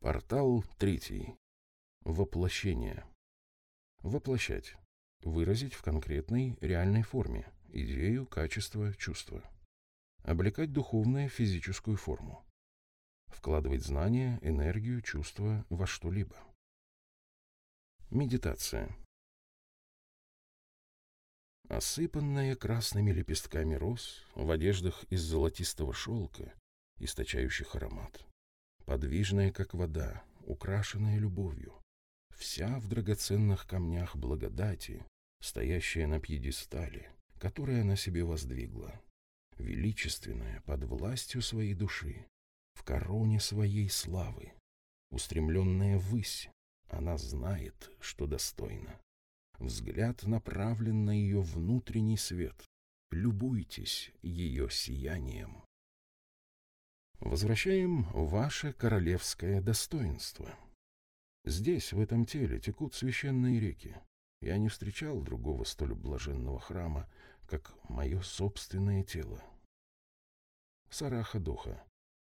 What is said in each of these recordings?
Портал третий. Воплощение. Воплощать. Выразить в конкретной, реальной форме идею, качество, чувство. Облекать духовное в физическую форму. Вкладывать знания, энергию, чувства во что-либо. Медитация. Осыпанная красными лепестками роз, в одеждах из золотистого шелка, источающих аромат. Подвижная, как вода, украшенная любовью. Вся в драгоценных камнях благодати, стоящая на пьедестале, который она себе воздвигла. Величественная, под властью своей души, в короне своей славы, устремленная ввысь, она знает, что достойна. Взгляд направлен на ее внутренний свет. Любуйтесь ее сиянием. Возвращаем ваше королевское достоинство. Здесь, в этом теле, текут священные реки. Я не встречал другого столь блаженного храма, как мое собственное тело. Сараха Доха,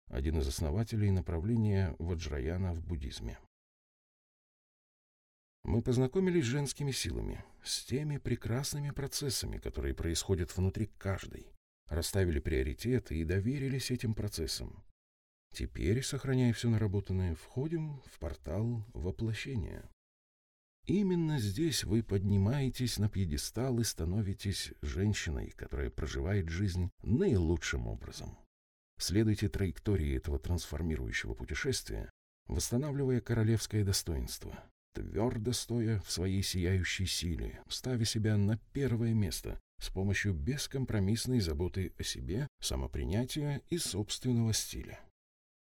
один из основателей направления Ваджраяна в буддизме. Мы познакомились с женскими силами, с теми прекрасными процессами, которые происходят внутри каждой, расставили приоритеты и доверились этим процессам. Теперь, сохраняя все наработанное, входим в портал воплощения. Именно здесь вы поднимаетесь на пьедестал и становитесь женщиной, которая проживает жизнь наилучшим образом. Следуйте траектории этого трансформирующего путешествия, восстанавливая королевское достоинство – твердо стоя в своей сияющей силе, ставя себя на первое место с помощью бескомпромиссной заботы о себе, самопринятия и собственного стиля.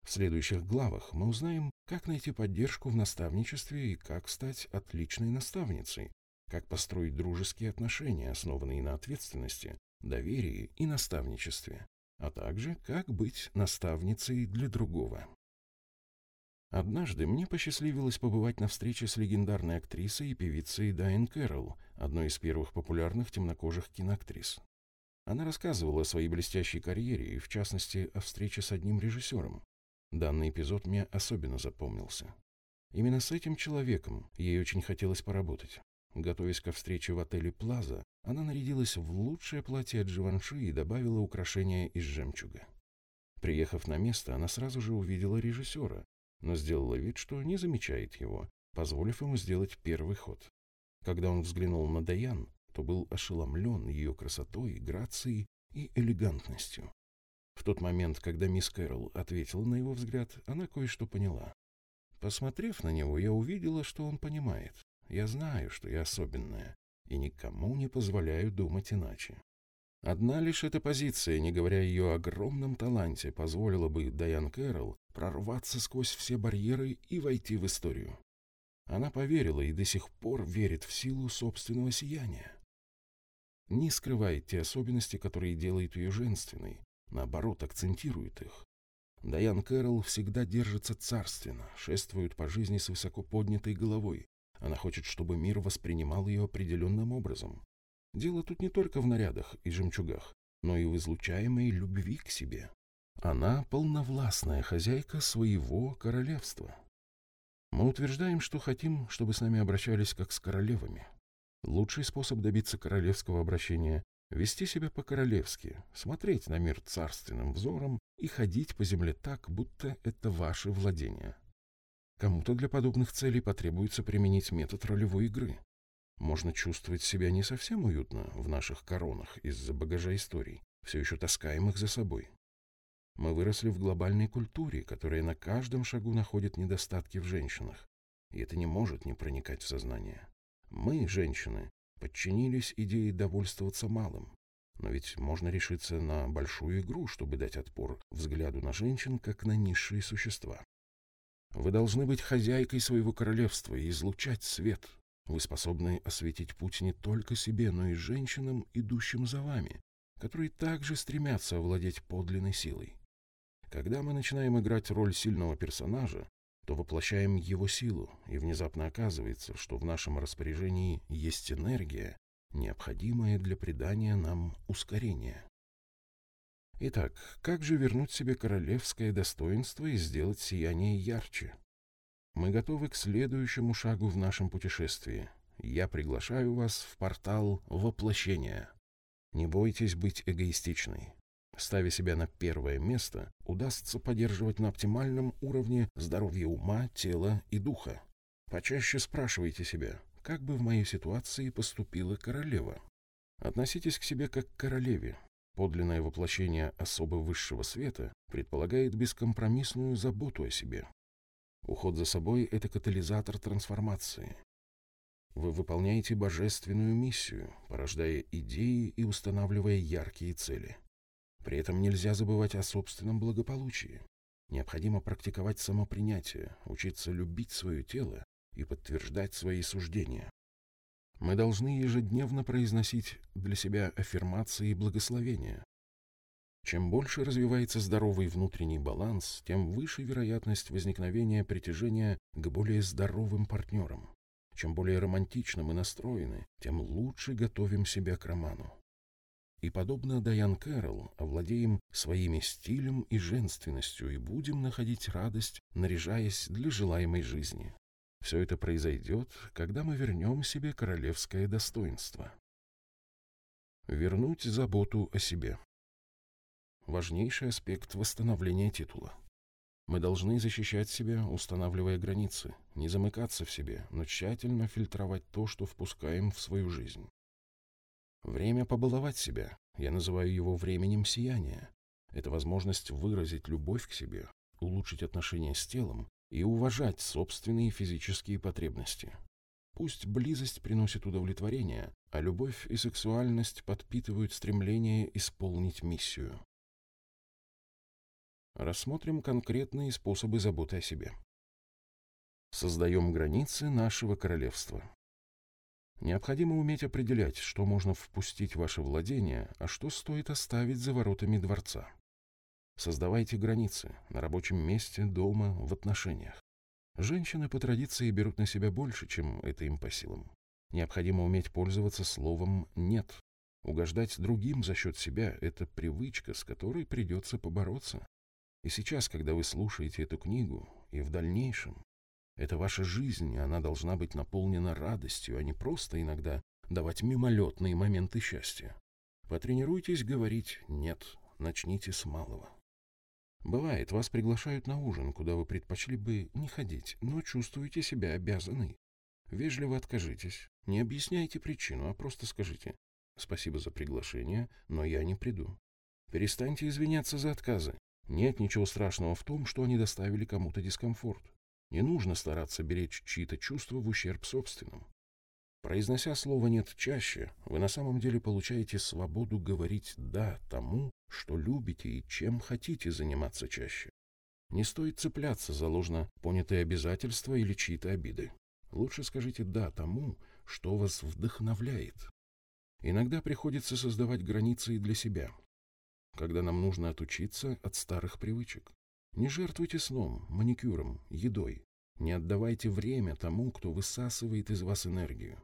В следующих главах мы узнаем, как найти поддержку в наставничестве и как стать отличной наставницей, как построить дружеские отношения, основанные на ответственности, доверии и наставничестве, а также как быть наставницей для другого. Однажды мне посчастливилось побывать на встрече с легендарной актрисой и певицей Дайан Кэрролл, одной из первых популярных темнокожих киноактрис. Она рассказывала о своей блестящей карьере и, в частности, о встрече с одним режиссером. Данный эпизод мне особенно запомнился. Именно с этим человеком ей очень хотелось поработать. Готовясь ко встрече в отеле «Плаза», она нарядилась в лучшее платье от Живанши и добавила украшения из жемчуга. Приехав на место, она сразу же увидела режиссера, но сделала вид, что не замечает его, позволив ему сделать первый ход. Когда он взглянул на Даян, то был ошеломлен ее красотой, грацией и элегантностью. В тот момент, когда мисс Кэрол ответила на его взгляд, она кое-что поняла. Посмотрев на него, я увидела, что он понимает. Я знаю, что я особенная, и никому не позволяю думать иначе. Одна лишь эта позиция, не говоря ее огромном таланте, позволила бы Дайан Кэрролл прорваться сквозь все барьеры и войти в историю. Она поверила и до сих пор верит в силу собственного сияния. Не скрывает те особенности, которые делают ее женственной, наоборот, акцентирует их. Дайан Кэрролл всегда держится царственно, шествует по жизни с высоко поднятой головой. Она хочет, чтобы мир воспринимал ее определенным образом. Дело тут не только в нарядах и жемчугах, но и в излучаемой любви к себе. Она полновластная хозяйка своего королевства. Мы утверждаем, что хотим, чтобы с нами обращались как с королевами. Лучший способ добиться королевского обращения — вести себя по-королевски, смотреть на мир царственным взором и ходить по земле так, будто это ваше владение. Кому-то для подобных целей потребуется применить метод ролевой игры. Можно чувствовать себя не совсем уютно в наших коронах из-за багажа историй, все еще таскаемых за собой. Мы выросли в глобальной культуре, которая на каждом шагу находит недостатки в женщинах, и это не может не проникать в сознание. Мы, женщины, подчинились идее довольствоваться малым, но ведь можно решиться на большую игру, чтобы дать отпор взгляду на женщин, как на низшие существа. Вы должны быть хозяйкой своего королевства и излучать свет, вы способны осветить путь не только себе, но и женщинам, идущим за вами, которые также стремятся овладеть подлинной силой. Когда мы начинаем играть роль сильного персонажа, то воплощаем его силу, и внезапно оказывается, что в нашем распоряжении есть энергия, необходимая для придания нам ускорения. Итак, как же вернуть себе королевское достоинство и сделать сияние ярче? Мы готовы к следующему шагу в нашем путешествии. Я приглашаю вас в портал воплощения. Не бойтесь быть эгоистичной. Ставя себя на первое место, удастся поддерживать на оптимальном уровне здоровье ума, тела и духа. Почаще спрашивайте себя, как бы в моей ситуации поступила королева. Относитесь к себе как к королеве. Подлинное воплощение особо высшего света предполагает бескомпромиссную заботу о себе. Уход за собой – это катализатор трансформации. Вы выполняете божественную миссию, порождая идеи и устанавливая яркие цели. При этом нельзя забывать о собственном благополучии. Необходимо практиковать самопринятие, учиться любить свое тело и подтверждать свои суждения. Мы должны ежедневно произносить для себя аффирмации и благословения. Чем больше развивается здоровый внутренний баланс, тем выше вероятность возникновения притяжения к более здоровым партнерам. Чем более романтично мы настроены, тем лучше готовим себя к роману. И, подобно Дайан Кэрролл, овладеем своими стилем и женственностью и будем находить радость, наряжаясь для желаемой жизни. Все это произойдет, когда мы вернем себе королевское достоинство. Вернуть заботу о себе. Важнейший аспект восстановления титула. Мы должны защищать себя, устанавливая границы, не замыкаться в себе, но тщательно фильтровать то, что впускаем в свою жизнь. Время побаловать себя. Я называю его временем сияния. Это возможность выразить любовь к себе, улучшить отношения с телом и уважать собственные физические потребности. Пусть близость приносит удовлетворение, а любовь и сексуальность подпитывают стремление исполнить миссию. Рассмотрим конкретные способы заботы о себе. Создаем границы нашего королевства. Необходимо уметь определять, что можно впустить в ваше владение, а что стоит оставить за воротами дворца. Создавайте границы на рабочем месте, дома, в отношениях. Женщины по традиции берут на себя больше, чем это им по силам. Необходимо уметь пользоваться словом «нет». Угождать другим за счет себя – это привычка, с которой придется побороться. И сейчас, когда вы слушаете эту книгу, и в дальнейшем, это ваша жизнь, и она должна быть наполнена радостью, а не просто иногда давать мимолетные моменты счастья. Потренируйтесь говорить «нет», начните с малого. Бывает, вас приглашают на ужин, куда вы предпочли бы не ходить, но чувствуете себя обязанной. Вежливо откажитесь, не объясняйте причину, а просто скажите «Спасибо за приглашение, но я не приду». Перестаньте извиняться за отказы. Нет ничего страшного в том, что они доставили кому-то дискомфорт. Не нужно стараться беречь чьи-то чувства в ущерб собственным. Произнося слово «нет» чаще, вы на самом деле получаете свободу говорить «да» тому, что любите и чем хотите заниматься чаще. Не стоит цепляться за ложно понятые обязательства или чьи-то обиды. Лучше скажите «да» тому, что вас вдохновляет. Иногда приходится создавать границы и для себя, когда нам нужно отучиться от старых привычек. Не жертвуйте сном, маникюром, едой. Не отдавайте время тому, кто высасывает из вас энергию.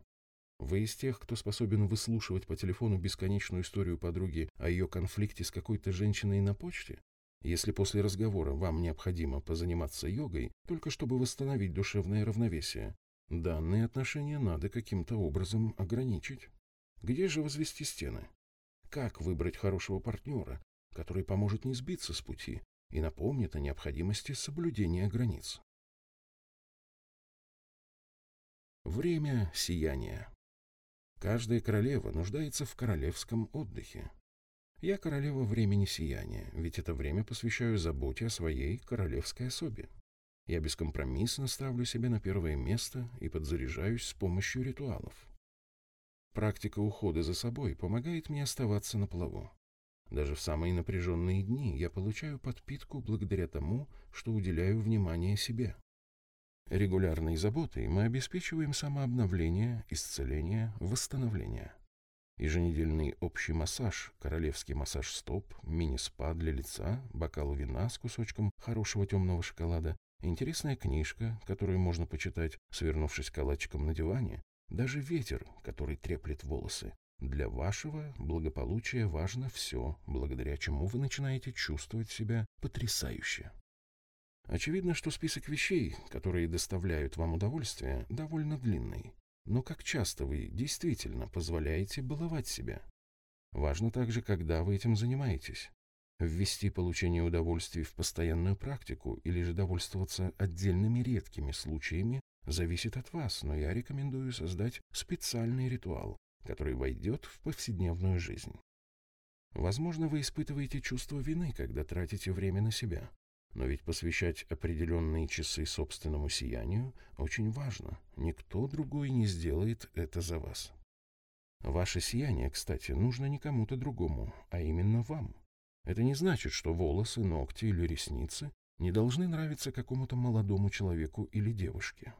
Вы из тех, кто способен выслушивать по телефону бесконечную историю подруги о ее конфликте с какой-то женщиной на почте? Если после разговора вам необходимо позаниматься йогой, только чтобы восстановить душевное равновесие, данные отношения надо каким-то образом ограничить. Где же возвести стены? Как выбрать хорошего партнера, который поможет не сбиться с пути и напомнит о необходимости соблюдения границ? Время сияния. Каждая королева нуждается в королевском отдыхе. Я королева времени сияния, ведь это время посвящаю заботе о своей королевской особе. Я бескомпромиссно ставлю себя на первое место и подзаряжаюсь с помощью ритуалов. Практика ухода за собой помогает мне оставаться на плаву. Даже в самые напряженные дни я получаю подпитку благодаря тому, что уделяю внимание себе. Регулярной заботой мы обеспечиваем самообновление, исцеление, восстановление. Еженедельный общий массаж, королевский массаж стоп, мини-спа для лица, бокал вина с кусочком хорошего темного шоколада, интересная книжка, которую можно почитать, свернувшись калачиком на диване, даже ветер, который треплет волосы. Для вашего благополучия важно все, благодаря чему вы начинаете чувствовать себя потрясающе. Очевидно, что список вещей, которые доставляют вам удовольствие, довольно длинный. Но как часто вы действительно позволяете баловать себя? Важно также, когда вы этим занимаетесь. Ввести получение удовольствий в постоянную практику или же довольствоваться отдельными редкими случаями зависит от вас, но я рекомендую создать специальный ритуал, который войдет в повседневную жизнь. Возможно, вы испытываете чувство вины, когда тратите время на себя. Но ведь посвящать определенные часы собственному сиянию очень важно. Никто другой не сделает это за вас. Ваше сияние, кстати, нужно не кому-то другому, а именно вам. Это не значит, что волосы, ногти или ресницы не должны нравиться какому-то молодому человеку или девушке.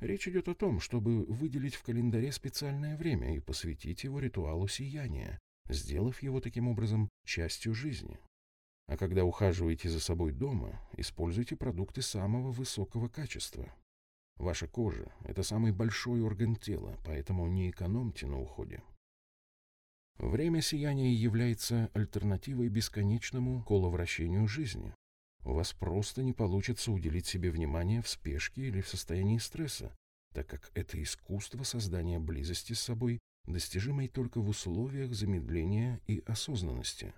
Речь идет о том, чтобы выделить в календаре специальное время и посвятить его ритуалу сияния, сделав его таким образом частью жизни. А когда ухаживаете за собой дома, используйте продукты самого высокого качества. Ваша кожа – это самый большой орган тела, поэтому не экономьте на уходе. Время сияния является альтернативой бесконечному коловращению жизни. У вас просто не получится уделить себе внимание в спешке или в состоянии стресса, так как это искусство создания близости с собой, достижимой только в условиях замедления и осознанности.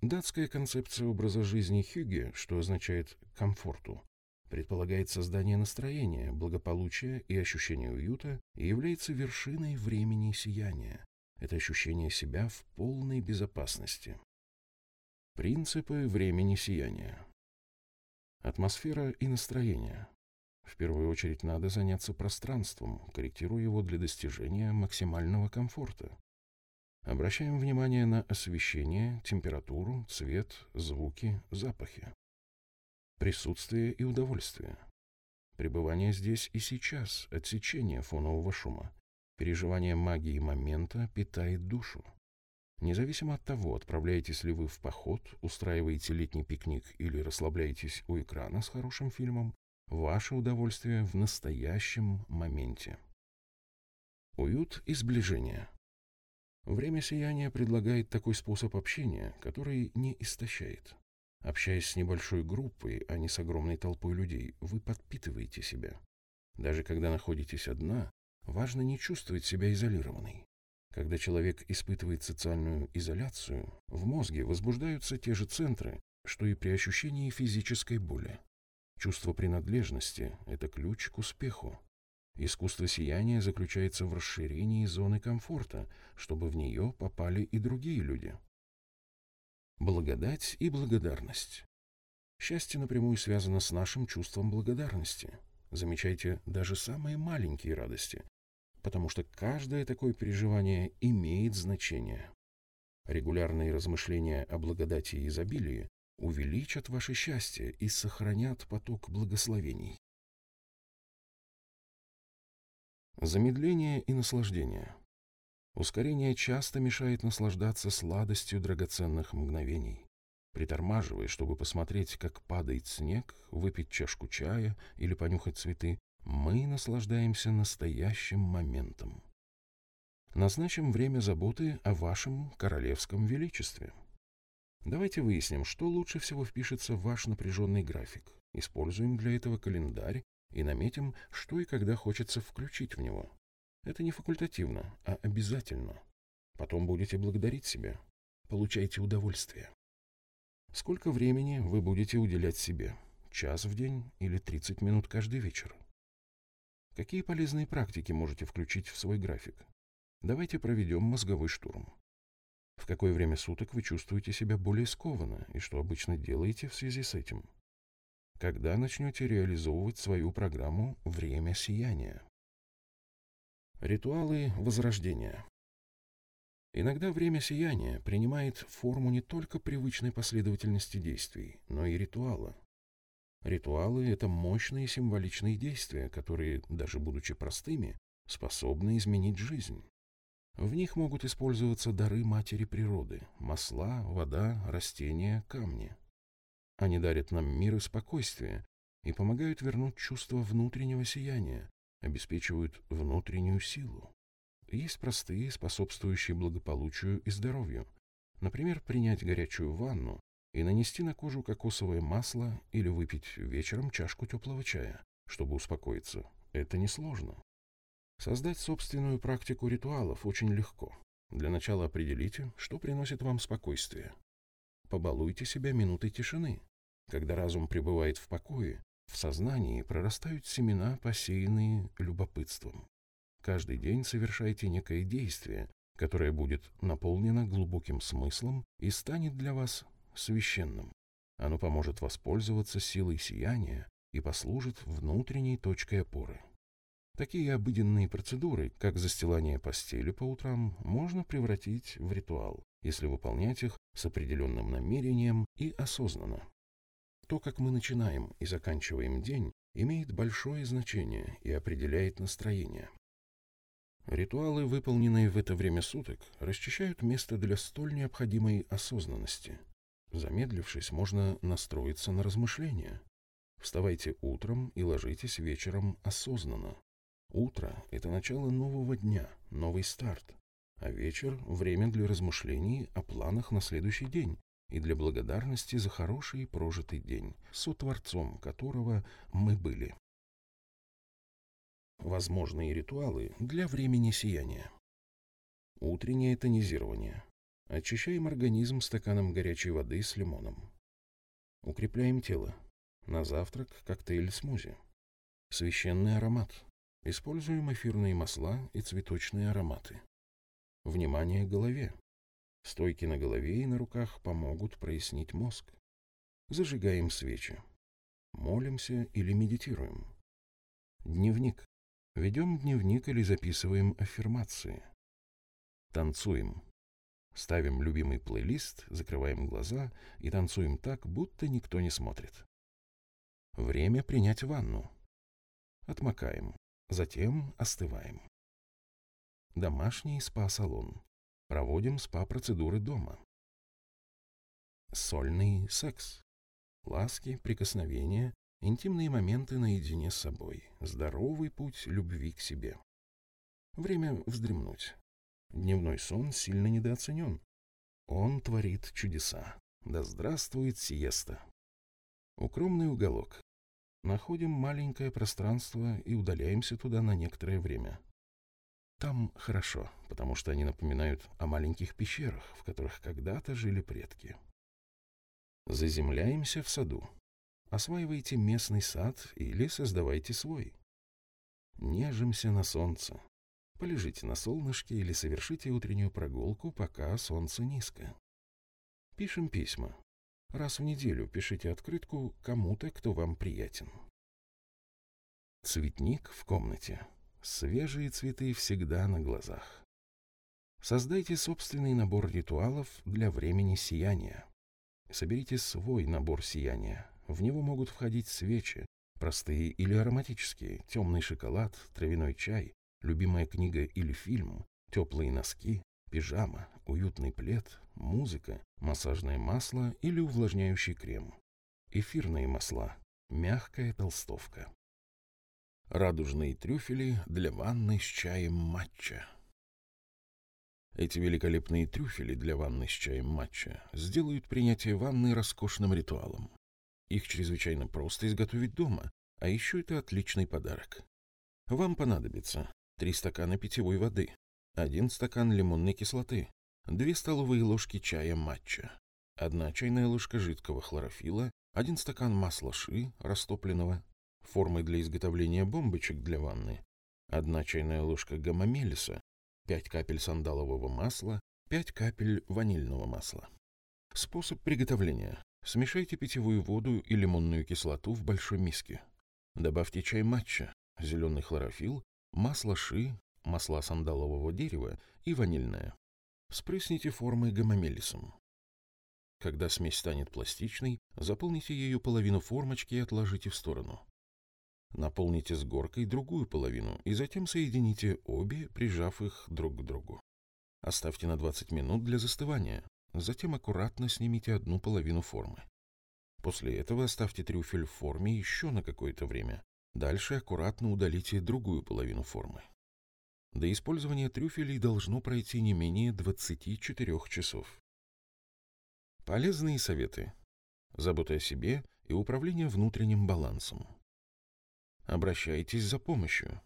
Датская концепция образа жизни Хюге, что означает «комфорту», предполагает создание настроения, благополучия и ощущения уюта и является вершиной времени сияния. Это ощущение себя в полной безопасности. Принципы времени сияния. Атмосфера и настроение. В первую очередь надо заняться пространством, корректируя его для достижения максимального комфорта. Обращаем внимание на освещение, температуру, цвет, звуки, запахи. Присутствие и удовольствие. Пребывание здесь и сейчас, отсечение фонового шума. Переживание магии момента питает душу. Независимо от того, отправляетесь ли вы в поход, устраиваете летний пикник или расслабляетесь у экрана с хорошим фильмом, ваше удовольствие в настоящем моменте. Уют и сближение. Время сияния предлагает такой способ общения, который не истощает. Общаясь с небольшой группой, а не с огромной толпой людей, вы подпитываете себя. Даже когда находитесь одна, важно не чувствовать себя изолированной. Когда человек испытывает социальную изоляцию, в мозге возбуждаются те же центры, что и при ощущении физической боли. Чувство принадлежности – это ключ к успеху. Искусство сияния заключается в расширении зоны комфорта, чтобы в нее попали и другие люди. Благодать и благодарность. Счастье напрямую связано с нашим чувством благодарности. Замечайте даже самые маленькие радости, потому что каждое такое переживание имеет значение. Регулярные размышления о благодати и изобилии увеличат ваше счастье и сохранят поток благословений. Замедление и наслаждение. Ускорение часто мешает наслаждаться сладостью драгоценных мгновений. Притормаживая, чтобы посмотреть, как падает снег, выпить чашку чая или понюхать цветы, мы наслаждаемся настоящим моментом. Назначим время заботы о вашем королевском величестве. Давайте выясним, что лучше всего впишется в ваш напряженный график. Используем для этого календарь и наметим, что и когда хочется включить в него. Это не факультативно, а обязательно. Потом будете благодарить себя. Получайте удовольствие. Сколько времени вы будете уделять себе? Час в день или 30 минут каждый вечер? Какие полезные практики можете включить в свой график? Давайте проведем мозговой штурм. В какое время суток вы чувствуете себя более скованно и что обычно делаете в связи с этим? когда начнете реализовывать свою программу «Время сияния». Ритуалы возрождения. Иногда время сияния принимает форму не только привычной последовательности действий, но и ритуала. Ритуалы — это мощные символичные действия, которые, даже будучи простыми, способны изменить жизнь. В них могут использоваться дары матери природы – масла, вода, растения, камни – они дарят нам мир и спокойствие и помогают вернуть чувство внутреннего сияния, обеспечивают внутреннюю силу. Есть простые, способствующие благополучию и здоровью. Например, принять горячую ванну и нанести на кожу кокосовое масло или выпить вечером чашку теплого чая, чтобы успокоиться. Это несложно. Создать собственную практику ритуалов очень легко. Для начала определите, что приносит вам спокойствие. Побалуйте себя минутой тишины. Когда разум пребывает в покое, в сознании прорастают семена, посеянные любопытством. Каждый день совершайте некое действие, которое будет наполнено глубоким смыслом и станет для вас священным. Оно поможет воспользоваться силой сияния и послужит внутренней точкой опоры. Такие обыденные процедуры, как застилание постели по утрам, можно превратить в ритуал, если выполнять их с определенным намерением и осознанно. То, как мы начинаем и заканчиваем день, имеет большое значение и определяет настроение. Ритуалы, выполненные в это время суток, расчищают место для столь необходимой осознанности. Замедлившись, можно настроиться на размышления. Вставайте утром и ложитесь вечером осознанно. Утро – это начало нового дня, новый старт, а вечер – время для размышлений о планах на следующий день и для благодарности за хороший прожитый день, сотворцом которого мы были. Возможные ритуалы для времени сияния. Утреннее тонизирование. Очищаем организм стаканом горячей воды с лимоном. Укрепляем тело. На завтрак коктейль-смузи. Священный аромат. Используем эфирные масла и цветочные ароматы. Внимание голове. Стойки на голове и на руках помогут прояснить мозг. Зажигаем свечи. Молимся или медитируем. Дневник. Ведем дневник или записываем аффирмации. Танцуем. Ставим любимый плейлист, закрываем глаза и танцуем так, будто никто не смотрит. Время принять ванну. Отмокаем. Затем остываем. Домашний спа-салон. Проводим спа-процедуры дома. Сольный секс. Ласки, прикосновения, интимные моменты наедине с собой. Здоровый путь любви к себе. Время вздремнуть. Дневной сон сильно недооценен. Он творит чудеса. Да здравствует сиеста. Укромный уголок. Находим маленькое пространство и удаляемся туда на некоторое время. Там хорошо, потому что они напоминают о маленьких пещерах, в которых когда-то жили предки. Заземляемся в саду. Осваивайте местный сад или создавайте свой. Нежимся на солнце. Полежите на солнышке или совершите утреннюю прогулку, пока солнце низко. Пишем письма. Раз в неделю пишите открытку кому-то, кто вам приятен. Цветник в комнате. Свежие цветы всегда на глазах. Создайте собственный набор ритуалов для времени сияния. Соберите свой набор сияния. В него могут входить свечи, простые или ароматические, темный шоколад, травяной чай, любимая книга или фильм, теплые носки, пижама, уютный плед, музыка, массажное масло или увлажняющий крем, эфирные масла, мягкая толстовка. Радужные трюфели для ванны с чаем матча. Эти великолепные трюфели для ванны с чаем матча сделают принятие ванны роскошным ритуалом. Их чрезвычайно просто изготовить дома, а еще это отличный подарок. Вам понадобится 3 стакана питьевой воды, 1 стакан лимонной кислоты, 2 столовые ложки чая матча, 1 чайная ложка жидкого хлорофила, 1 стакан масла ши растопленного, формы для изготовления бомбочек для ванны, 1 чайная ложка гамамелиса, 5 капель сандалового масла, 5 капель ванильного масла. Способ приготовления. Смешайте питьевую воду и лимонную кислоту в большой миске. Добавьте чай матча, зеленый хлорофил, масло ши, масла сандалового дерева и ванильное. Спрысните формы гомомелисом. Когда смесь станет пластичной, заполните ею половину формочки и отложите в сторону. Наполните с горкой другую половину и затем соедините обе, прижав их друг к другу. Оставьте на 20 минут для застывания, затем аккуратно снимите одну половину формы. После этого оставьте трюфель в форме еще на какое-то время. Дальше аккуратно удалите другую половину формы. До использования трюфелей должно пройти не менее 24 часов. Полезные советы. забота о себе и управление внутренним балансом. Обращайтесь за помощью.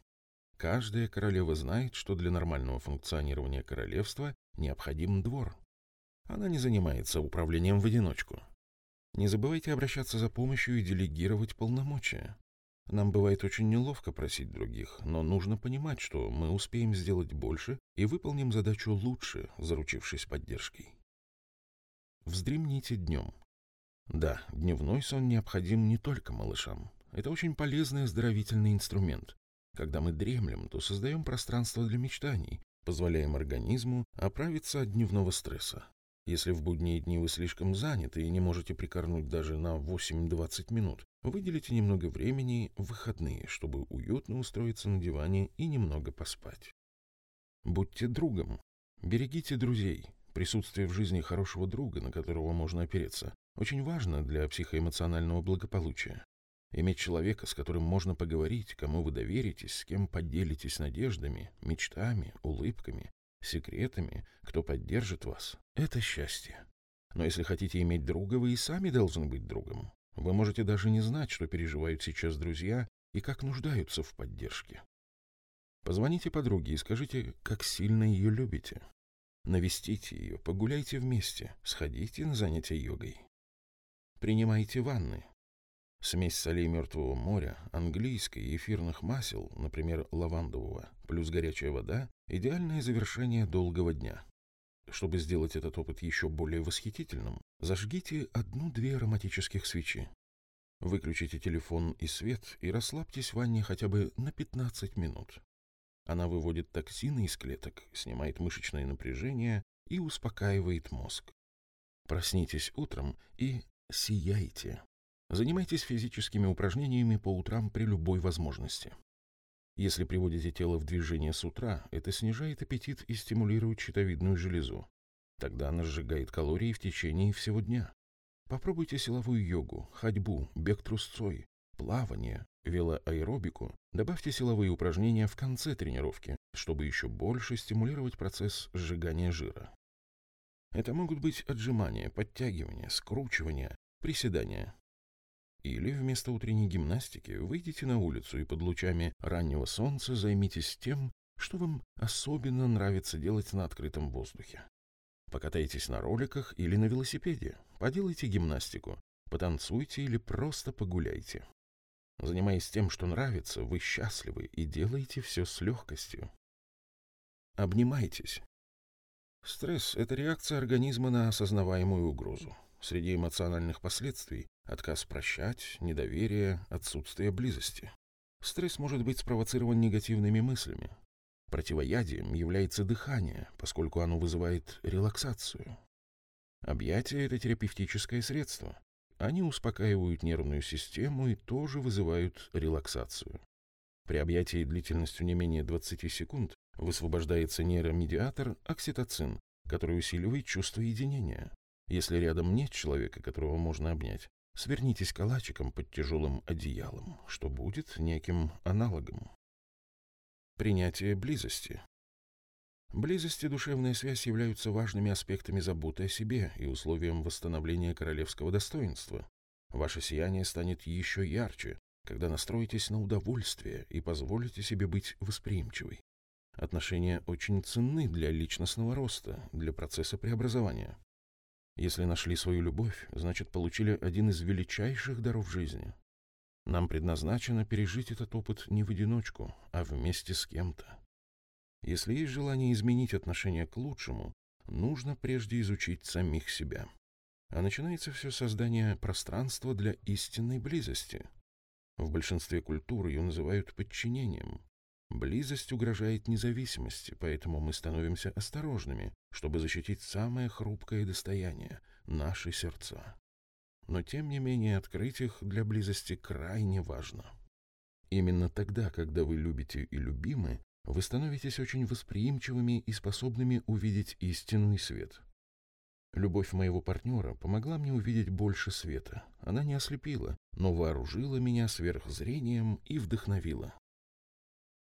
Каждая королева знает, что для нормального функционирования королевства необходим двор. Она не занимается управлением в одиночку. Не забывайте обращаться за помощью и делегировать полномочия. Нам бывает очень неловко просить других, но нужно понимать, что мы успеем сделать больше и выполним задачу лучше, заручившись поддержкой. Вздремните днем. Да, дневной сон необходим не только малышам. Это очень полезный оздоровительный инструмент. Когда мы дремлем, то создаем пространство для мечтаний, позволяем организму оправиться от дневного стресса. Если в будние дни вы слишком заняты и не можете прикорнуть даже на 8-20 минут, выделите немного времени в выходные, чтобы уютно устроиться на диване и немного поспать. Будьте другом. Берегите друзей. Присутствие в жизни хорошего друга, на которого можно опереться, очень важно для психоэмоционального благополучия. Иметь человека, с которым можно поговорить, кому вы доверитесь, с кем поделитесь надеждами, мечтами, улыбками, секретами, кто поддержит вас — это счастье. Но если хотите иметь друга, вы и сами должны быть другом. Вы можете даже не знать, что переживают сейчас друзья и как нуждаются в поддержке. Позвоните подруге и скажите, как сильно ее любите. Навестите ее, погуляйте вместе, сходите на занятия йогой. Принимайте ванны. Смесь солей Мертвого моря, английской и эфирных масел, например, лавандового, плюс горячая вода – идеальное завершение долгого дня. Чтобы сделать этот опыт еще более восхитительным, зажгите одну-две ароматических свечи. Выключите телефон и свет и расслабьтесь в ванне хотя бы на 15 минут. Она выводит токсины из клеток, снимает мышечное напряжение и успокаивает мозг. Проснитесь утром и сияйте. Занимайтесь физическими упражнениями по утрам при любой возможности. Если приводите тело в движение с утра, это снижает аппетит и стимулирует щитовидную железу. Тогда она сжигает калории в течение всего дня. Попробуйте силовую йогу, ходьбу, бег трусцой, плавание, велоаэробику. Добавьте силовые упражнения в конце тренировки, чтобы еще больше стимулировать процесс сжигания жира. Это могут быть отжимания, подтягивания, скручивания, приседания. Или вместо утренней гимнастики выйдите на улицу и под лучами раннего солнца займитесь тем, что вам особенно нравится делать на открытом воздухе. Покатайтесь на роликах или на велосипеде, поделайте гимнастику, потанцуйте или просто погуляйте. Занимаясь тем, что нравится, вы счастливы и делаете все с легкостью. Обнимайтесь. Стресс – это реакция организма на осознаваемую угрозу. Среди эмоциональных последствий – отказ прощать, недоверие, отсутствие близости. Стресс может быть спровоцирован негативными мыслями. Противоядием является дыхание, поскольку оно вызывает релаксацию. Объятия – это терапевтическое средство. Они успокаивают нервную систему и тоже вызывают релаксацию. При объятии длительностью не менее 20 секунд высвобождается нейромедиатор окситоцин, который усиливает чувство единения. Если рядом нет человека, которого можно обнять, свернитесь калачиком под тяжелым одеялом, что будет неким аналогом. Принятие близости. Близость и душевная связь являются важными аспектами заботы о себе и условием восстановления королевского достоинства. Ваше сияние станет еще ярче, когда настроитесь на удовольствие и позволите себе быть восприимчивой. Отношения очень ценны для личностного роста, для процесса преобразования. Если нашли свою любовь, значит, получили один из величайших даров жизни. Нам предназначено пережить этот опыт не в одиночку, а вместе с кем-то. Если есть желание изменить отношения к лучшему, нужно прежде изучить самих себя. А начинается все создание пространства для истинной близости. В большинстве культур ее называют подчинением. Близость угрожает независимости, поэтому мы становимся осторожными, чтобы защитить самое хрупкое достояние — наши сердца. Но тем не менее открыть их для близости крайне важно. Именно тогда, когда вы любите и любимы, вы становитесь очень восприимчивыми и способными увидеть истинный свет. Любовь моего партнера помогла мне увидеть больше света. Она не ослепила, но вооружила меня сверхзрением и вдохновила.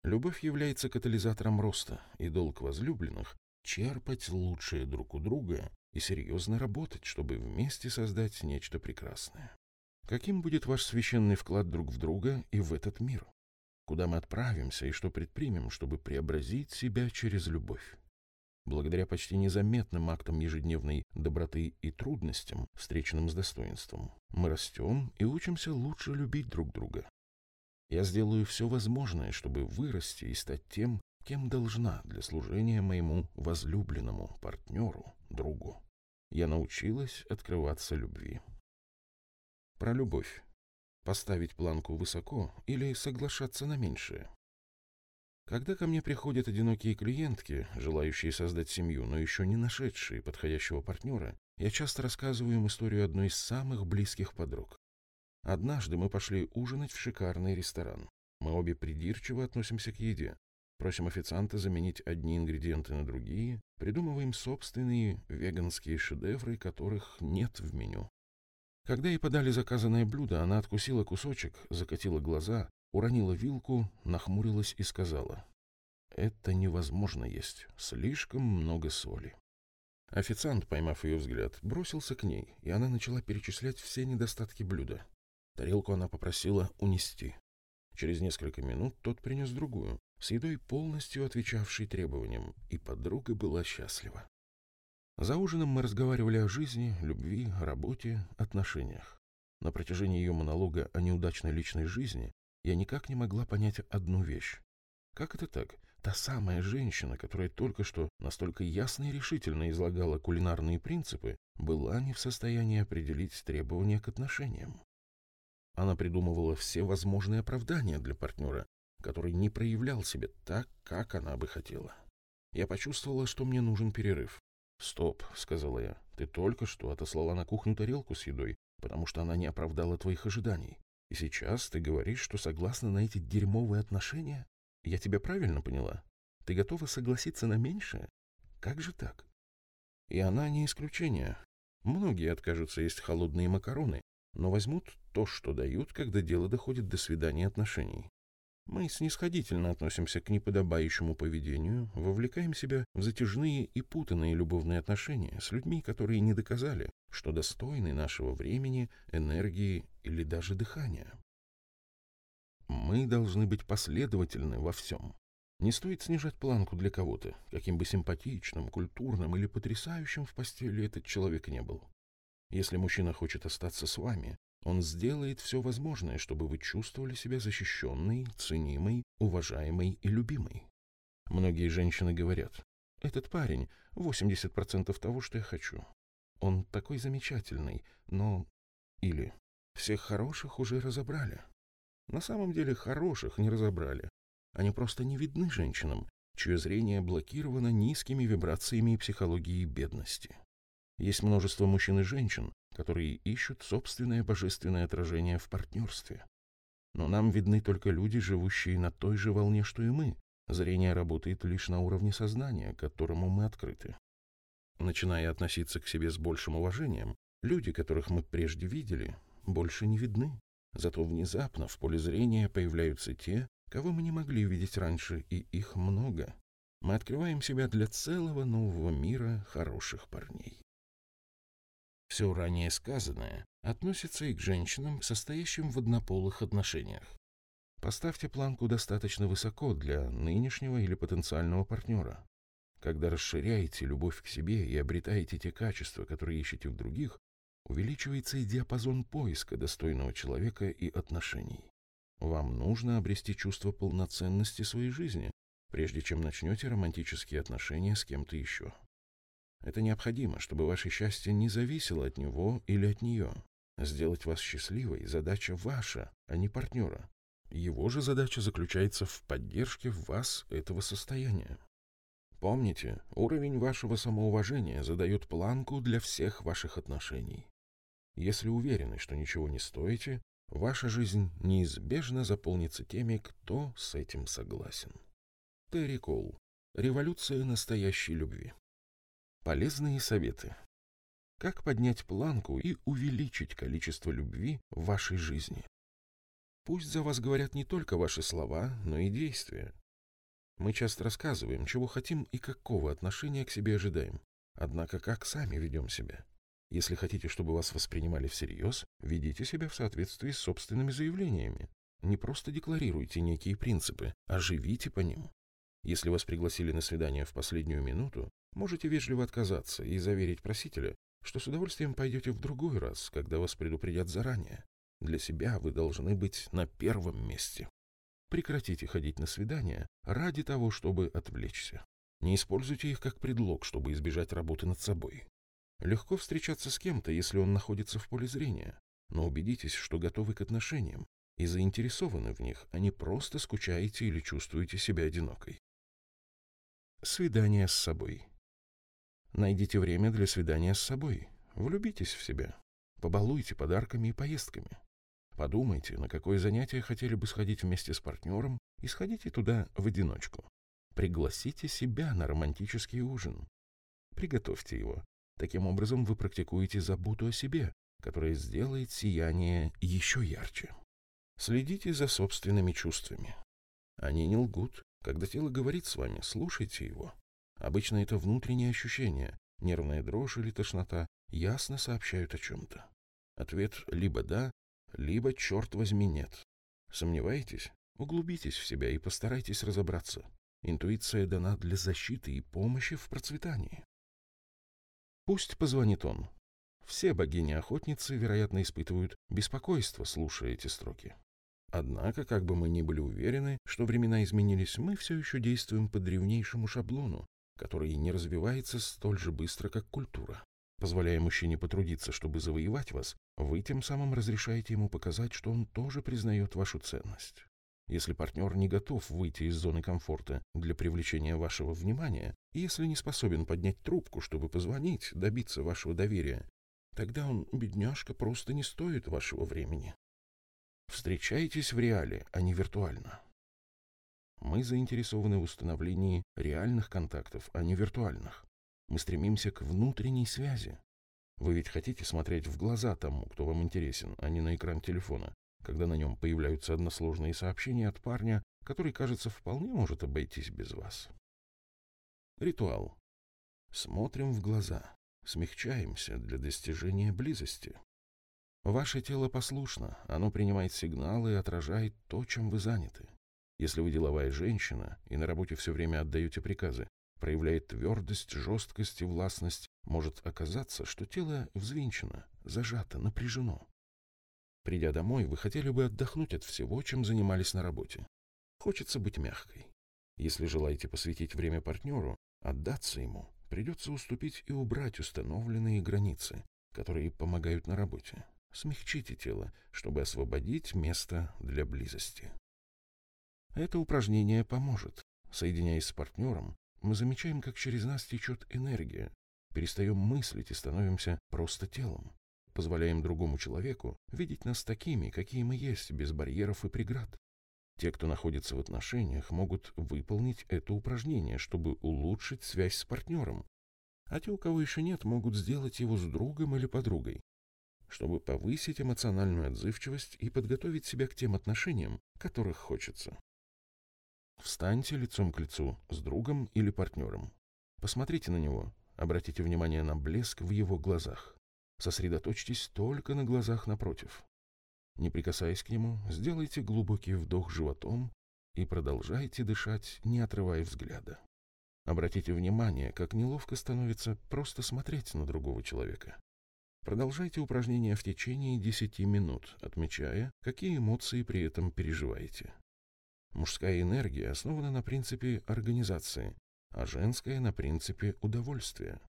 Любовь является катализатором роста, и долг возлюбленных черпать лучшее друг у друга и серьезно работать, чтобы вместе создать нечто прекрасное. Каким будет ваш священный вклад друг в друга и в этот мир? Куда мы отправимся и что предпримем, чтобы преобразить себя через любовь? Благодаря почти незаметным актам ежедневной доброты и трудностям, встреченным с достоинством, мы растем и учимся лучше любить друг друга. Я сделаю все возможное, чтобы вырасти и стать тем, кем должна для служения моему возлюбленному партнеру, другу. Я научилась открываться любви. Про любовь. Поставить планку высоко или соглашаться на меньшее. Когда ко мне приходят одинокие клиентки, желающие создать семью, но еще не нашедшие подходящего партнера, я часто рассказываю им историю одной из самых близких подруг. Однажды мы пошли ужинать в шикарный ресторан. Мы обе придирчиво относимся к еде. Просим официанта заменить одни ингредиенты на другие, придумываем собственные веганские шедевры, которых нет в меню. Когда ей подали заказанное блюдо, она откусила кусочек, закатила глаза, уронила вилку, нахмурилась и сказала, «Это невозможно есть, слишком много соли». Официант, поймав ее взгляд, бросился к ней, и она начала перечислять все недостатки блюда. Тарелку она попросила унести. Через несколько минут тот принес другую, с едой полностью отвечавшей требованиям, и подруга была счастлива. За ужином мы разговаривали о жизни, любви, работе, отношениях. На протяжении ее монолога о неудачной личной жизни я никак не могла понять одну вещь. Как это так? Та самая женщина, которая только что настолько ясно и решительно излагала кулинарные принципы, была не в состоянии определить требования к отношениям. Она придумывала все возможные оправдания для партнера, который не проявлял себя так, как она бы хотела. Я почувствовала, что мне нужен перерыв. «Стоп», — сказала я, — «ты только что отослала на кухню тарелку с едой, потому что она не оправдала твоих ожиданий. И сейчас ты говоришь, что согласна на эти дерьмовые отношения? Я тебя правильно поняла? Ты готова согласиться на меньшее? Как же так? И она не исключение. Многие откажутся есть холодные макароны, но возьмут то, что дают, когда дело доходит до свидания отношений. Мы снисходительно относимся к неподобающему поведению, вовлекаем себя в затяжные и путанные любовные отношения с людьми, которые не доказали, что достойны нашего времени, энергии или даже дыхания. Мы должны быть последовательны во всем. Не стоит снижать планку для кого-то, каким бы симпатичным, культурным или потрясающим в постели этот человек не был. Если мужчина хочет остаться с вами, он сделает все возможное, чтобы вы чувствовали себя защищенной, ценимой, уважаемой и любимой. Многие женщины говорят, этот парень — 80% того, что я хочу. Он такой замечательный, но... Или всех хороших уже разобрали. На самом деле хороших не разобрали. Они просто не видны женщинам, чье зрение блокировано низкими вибрациями психологии бедности. Есть множество мужчин и женщин, которые ищут собственное божественное отражение в партнерстве. Но нам видны только люди, живущие на той же волне, что и мы. Зрение работает лишь на уровне сознания, к которому мы открыты. Начиная относиться к себе с большим уважением, люди, которых мы прежде видели, больше не видны. Зато внезапно в поле зрения появляются те, кого мы не могли видеть раньше, и их много. Мы открываем себя для целого нового мира хороших парней. Все ранее сказанное относится и к женщинам, состоящим в однополых отношениях. Поставьте планку достаточно высоко для нынешнего или потенциального партнера. Когда расширяете любовь к себе и обретаете те качества, которые ищете в других, увеличивается и диапазон поиска достойного человека и отношений. Вам нужно обрести чувство полноценности своей жизни, прежде чем начнете романтические отношения с кем-то еще. Это необходимо, чтобы ваше счастье не зависело от него или от нее. Сделать вас счастливой – задача ваша, а не партнера. Его же задача заключается в поддержке в вас этого состояния. Помните, уровень вашего самоуважения задает планку для всех ваших отношений. Если уверены, что ничего не стоите, ваша жизнь неизбежно заполнится теми, кто с этим согласен. Терри Кол. Революция настоящей любви. Полезные советы. Как поднять планку и увеличить количество любви в вашей жизни? Пусть за вас говорят не только ваши слова, но и действия. Мы часто рассказываем, чего хотим и какого отношения к себе ожидаем. Однако как сами ведем себя? Если хотите, чтобы вас воспринимали всерьез, ведите себя в соответствии с собственными заявлениями. Не просто декларируйте некие принципы, а живите по ним. Если вас пригласили на свидание в последнюю минуту, можете вежливо отказаться и заверить просителя, что с удовольствием пойдете в другой раз, когда вас предупредят заранее. Для себя вы должны быть на первом месте. Прекратите ходить на свидания ради того, чтобы отвлечься. Не используйте их как предлог, чтобы избежать работы над собой. Легко встречаться с кем-то, если он находится в поле зрения, но убедитесь, что готовы к отношениям и заинтересованы в них, а не просто скучаете или чувствуете себя одинокой. Свидание с собой. Найдите время для свидания с собой. Влюбитесь в себя. Побалуйте подарками и поездками. Подумайте, на какое занятие хотели бы сходить вместе с партнером, и сходите туда в одиночку. Пригласите себя на романтический ужин. Приготовьте его. Таким образом вы практикуете заботу о себе, которая сделает сияние еще ярче. Следите за собственными чувствами. Они не лгут. Когда тело говорит с вами, слушайте его. Обычно это внутренние ощущения, нервная дрожь или тошнота, ясно сообщают о чем-то. Ответ либо «да», либо, черт возьми, нет. Сомневаетесь? Углубитесь в себя и постарайтесь разобраться. Интуиция дана для защиты и помощи в процветании. Пусть позвонит он. Все богини-охотницы, вероятно, испытывают беспокойство, слушая эти строки. Однако, как бы мы ни были уверены, что времена изменились, мы все еще действуем по древнейшему шаблону, который не развивается столь же быстро, как культура. Позволяя мужчине потрудиться, чтобы завоевать вас, вы тем самым разрешаете ему показать, что он тоже признает вашу ценность. Если партнер не готов выйти из зоны комфорта для привлечения вашего внимания, и если не способен поднять трубку, чтобы позвонить, добиться вашего доверия, тогда он, бедняжка, просто не стоит вашего времени. Встречайтесь в реале, а не виртуально. Мы заинтересованы в установлении реальных контактов, а не виртуальных. Мы стремимся к внутренней связи. Вы ведь хотите смотреть в глаза тому, кто вам интересен, а не на экран телефона, когда на нем появляются односложные сообщения от парня, который, кажется, вполне может обойтись без вас. Ритуал. Смотрим в глаза, смягчаемся для достижения близости. Ваше тело послушно, оно принимает сигналы и отражает то, чем вы заняты. Если вы деловая женщина и на работе все время отдаете приказы, проявляет твердость, жесткость и властность, может оказаться, что тело взвинчено, зажато, напряжено. Придя домой, вы хотели бы отдохнуть от всего, чем занимались на работе. Хочется быть мягкой. Если желаете посвятить время партнеру, отдаться ему, придется уступить и убрать установленные границы, которые помогают на работе. Смягчите тело, чтобы освободить место для близости. Это упражнение поможет. Соединяясь с партнером, мы замечаем, как через нас течет энергия, перестаем мыслить и становимся просто телом. Позволяем другому человеку видеть нас такими, какие мы есть, без барьеров и преград. Те, кто находится в отношениях, могут выполнить это упражнение, чтобы улучшить связь с партнером. А те, у кого еще нет, могут сделать его с другом или подругой, чтобы повысить эмоциональную отзывчивость и подготовить себя к тем отношениям, которых хочется. Встаньте лицом к лицу с другом или партнером. Посмотрите на него, обратите внимание на блеск в его глазах. Сосредоточьтесь только на глазах напротив. Не прикасаясь к нему, сделайте глубокий вдох животом и продолжайте дышать, не отрывая взгляда. Обратите внимание, как неловко становится просто смотреть на другого человека. Продолжайте упражнение в течение 10 минут, отмечая, какие эмоции при этом переживаете. Мужская энергия основана на принципе организации, а женская — на принципе удовольствия.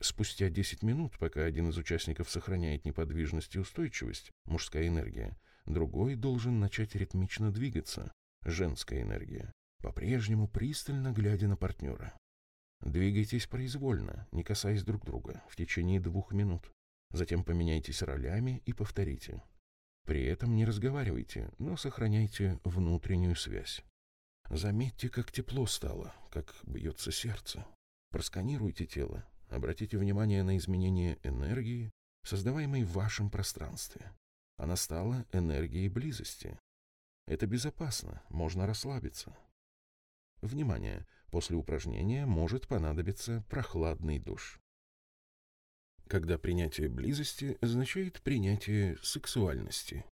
Спустя 10 минут, пока один из участников сохраняет неподвижность и устойчивость, мужская энергия, другой должен начать ритмично двигаться, женская энергия, по-прежнему пристально глядя на партнера. Двигайтесь произвольно, не касаясь друг друга, в течение двух минут. Затем поменяйтесь ролями и повторите. При этом не разговаривайте, но сохраняйте внутреннюю связь. Заметьте, как тепло стало, как бьется сердце. Просканируйте тело, обратите внимание на изменение энергии, создаваемой в вашем пространстве. Она стала энергией близости. Это безопасно, можно расслабиться. Внимание! После упражнения может понадобиться прохладный душ. Когда принятие близости означает принятие сексуальности.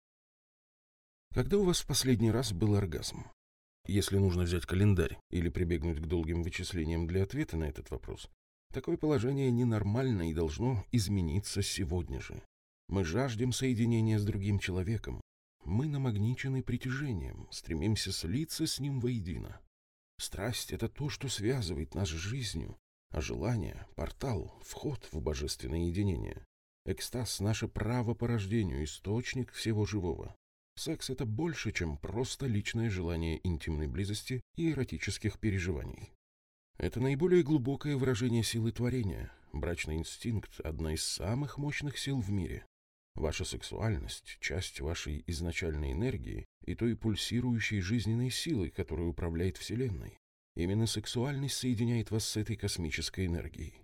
Когда у вас в последний раз был оргазм? Если нужно взять календарь или прибегнуть к долгим вычислениям для ответа на этот вопрос, такое положение ненормально и должно измениться сегодня же. Мы жаждем соединения с другим человеком. Мы намагничены притяжением, стремимся слиться с ним воедино. Страсть — это то, что связывает нас с жизнью, а желание — портал, вход в божественное единение. Экстаз — наше право по рождению, источник всего живого. Секс — это больше, чем просто личное желание интимной близости и эротических переживаний. Это наиболее глубокое выражение силы творения. Брачный инстинкт — одна из самых мощных сил в мире. Ваша сексуальность — часть вашей изначальной энергии и той пульсирующей жизненной силой, которая управляет Вселенной. Именно сексуальность соединяет вас с этой космической энергией.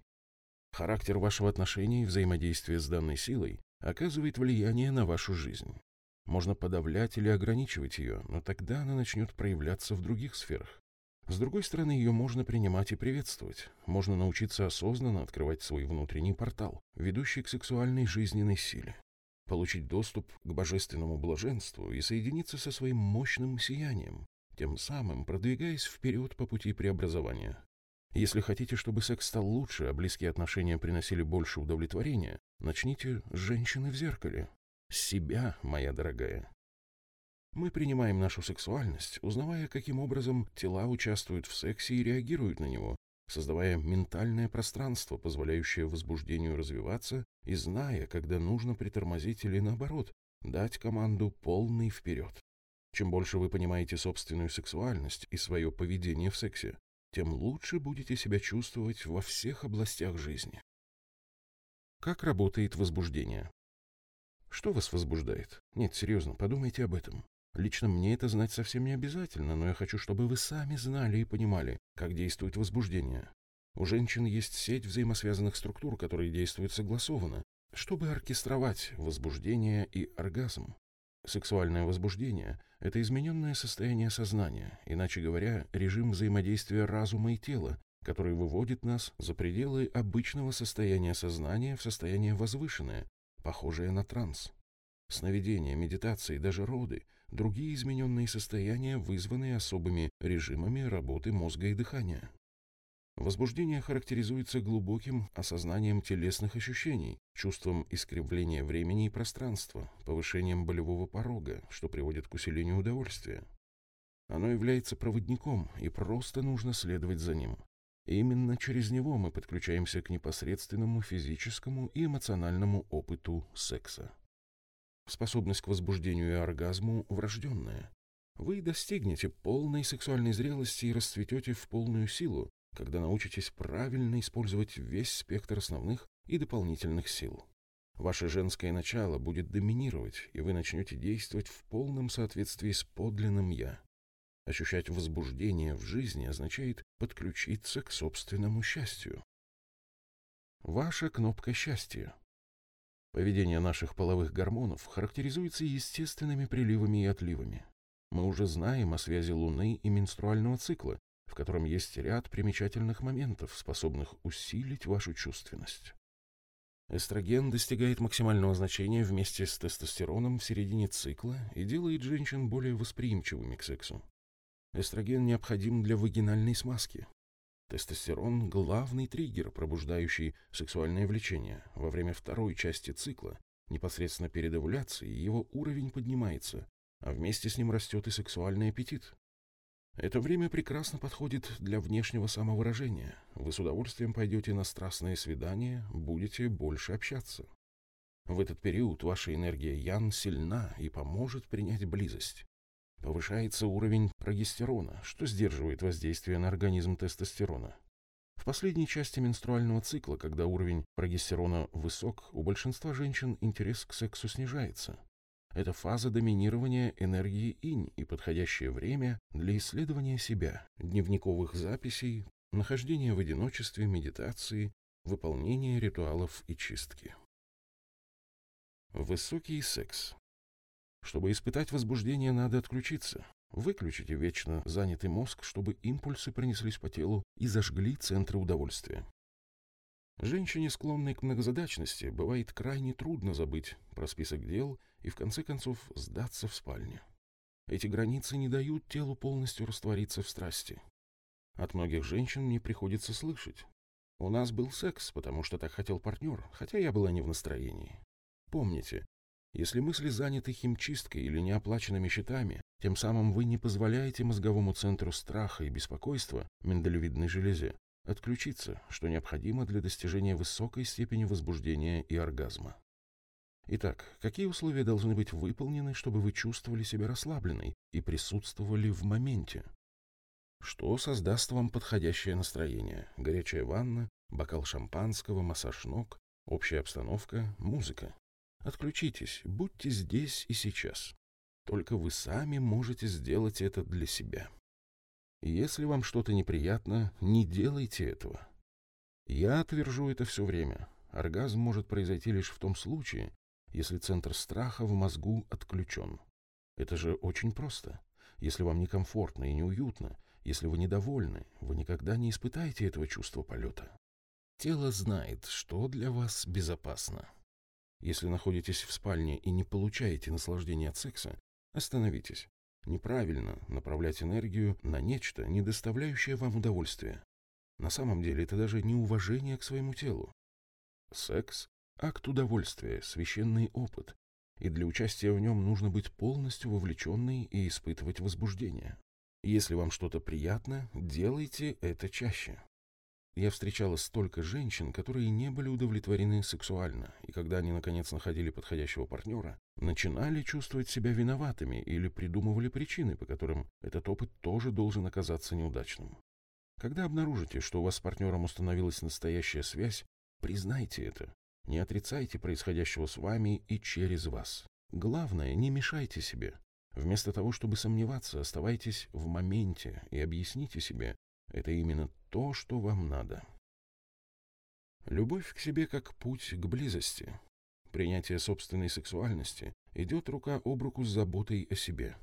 Характер вашего отношения и взаимодействия с данной силой оказывает влияние на вашу жизнь. Можно подавлять или ограничивать ее, но тогда она начнет проявляться в других сферах. С другой стороны, ее можно принимать и приветствовать. Можно научиться осознанно открывать свой внутренний портал, ведущий к сексуальной жизненной силе получить доступ к божественному блаженству и соединиться со своим мощным сиянием, тем самым продвигаясь вперед по пути преобразования. Если хотите, чтобы секс стал лучше, а близкие отношения приносили больше удовлетворения, начните с женщины в зеркале. С себя, моя дорогая. Мы принимаем нашу сексуальность, узнавая, каким образом тела участвуют в сексе и реагируют на него, создавая ментальное пространство, позволяющее возбуждению развиваться, и зная, когда нужно притормозить или наоборот, дать команду полный вперед. Чем больше вы понимаете собственную сексуальность и свое поведение в сексе, тем лучше будете себя чувствовать во всех областях жизни. Как работает возбуждение? Что вас возбуждает? Нет, серьезно, подумайте об этом. Лично мне это знать совсем не обязательно, но я хочу, чтобы вы сами знали и понимали, как действует возбуждение. У женщин есть сеть взаимосвязанных структур, которые действуют согласованно, чтобы оркестровать возбуждение и оргазм. Сексуальное возбуждение – это измененное состояние сознания, иначе говоря, режим взаимодействия разума и тела, который выводит нас за пределы обычного состояния сознания в состояние возвышенное, похожее на транс. Сновидения, медитации, даже роды другие измененные состояния, вызванные особыми режимами работы мозга и дыхания. Возбуждение характеризуется глубоким осознанием телесных ощущений, чувством искривления времени и пространства, повышением болевого порога, что приводит к усилению удовольствия. Оно является проводником, и просто нужно следовать за ним. И именно через него мы подключаемся к непосредственному физическому и эмоциональному опыту секса. Способность к возбуждению и оргазму врожденная. Вы достигнете полной сексуальной зрелости и расцветете в полную силу, когда научитесь правильно использовать весь спектр основных и дополнительных сил. Ваше женское начало будет доминировать, и вы начнете действовать в полном соответствии с подлинным «я». Ощущать возбуждение в жизни означает подключиться к собственному счастью. Ваша кнопка счастья. Поведение наших половых гормонов характеризуется естественными приливами и отливами. Мы уже знаем о связи Луны и менструального цикла, в котором есть ряд примечательных моментов, способных усилить вашу чувственность. Эстроген достигает максимального значения вместе с тестостероном в середине цикла и делает женщин более восприимчивыми к сексу. Эстроген необходим для вагинальной смазки, Тестостерон – главный триггер, пробуждающий сексуальное влечение. Во время второй части цикла, непосредственно перед овуляцией, его уровень поднимается, а вместе с ним растет и сексуальный аппетит. Это время прекрасно подходит для внешнего самовыражения. Вы с удовольствием пойдете на страстное свидание, будете больше общаться. В этот период ваша энергия Ян сильна и поможет принять близость. Повышается уровень прогестерона, что сдерживает воздействие на организм тестостерона. В последней части менструального цикла, когда уровень прогестерона высок, у большинства женщин интерес к сексу снижается. Это фаза доминирования энергии инь и подходящее время для исследования себя, дневниковых записей, нахождения в одиночестве, медитации, выполнения ритуалов и чистки. Высокий секс. Чтобы испытать возбуждение, надо отключиться. Выключите вечно занятый мозг, чтобы импульсы принеслись по телу и зажгли центры удовольствия. Женщине, склонной к многозадачности, бывает крайне трудно забыть про список дел и, в конце концов, сдаться в спальне. Эти границы не дают телу полностью раствориться в страсти. От многих женщин мне приходится слышать. У нас был секс, потому что так хотел партнер, хотя я была не в настроении. Помните, если мысли заняты химчисткой или неоплаченными счетами, тем самым вы не позволяете мозговому центру страха и беспокойства, миндалевидной железе, отключиться, что необходимо для достижения высокой степени возбуждения и оргазма. Итак, какие условия должны быть выполнены, чтобы вы чувствовали себя расслабленной и присутствовали в моменте? Что создаст вам подходящее настроение? Горячая ванна, бокал шампанского, массаж ног, общая обстановка, музыка. Отключитесь, будьте здесь и сейчас. Только вы сами можете сделать это для себя. Если вам что-то неприятно, не делайте этого. Я твержу это все время. Оргазм может произойти лишь в том случае, если центр страха в мозгу отключен. Это же очень просто. Если вам некомфортно и неуютно, если вы недовольны, вы никогда не испытаете этого чувства полета. Тело знает, что для вас безопасно. Если находитесь в спальне и не получаете наслаждения от секса, остановитесь. Неправильно направлять энергию на нечто, не доставляющее вам удовольствия. На самом деле это даже не уважение к своему телу. Секс – акт удовольствия, священный опыт, и для участия в нем нужно быть полностью вовлеченной и испытывать возбуждение. Если вам что-то приятно, делайте это чаще. Я встречала столько женщин, которые не были удовлетворены сексуально, и когда они наконец находили подходящего партнера, начинали чувствовать себя виноватыми или придумывали причины, по которым этот опыт тоже должен оказаться неудачным. Когда обнаружите, что у вас с партнером установилась настоящая связь, признайте это. Не отрицайте происходящего с вами и через вас. Главное, не мешайте себе. Вместо того, чтобы сомневаться, оставайтесь в моменте и объясните себе, это именно то, что вам надо. Любовь к себе как путь к близости. Принятие собственной сексуальности идет рука об руку с заботой о себе.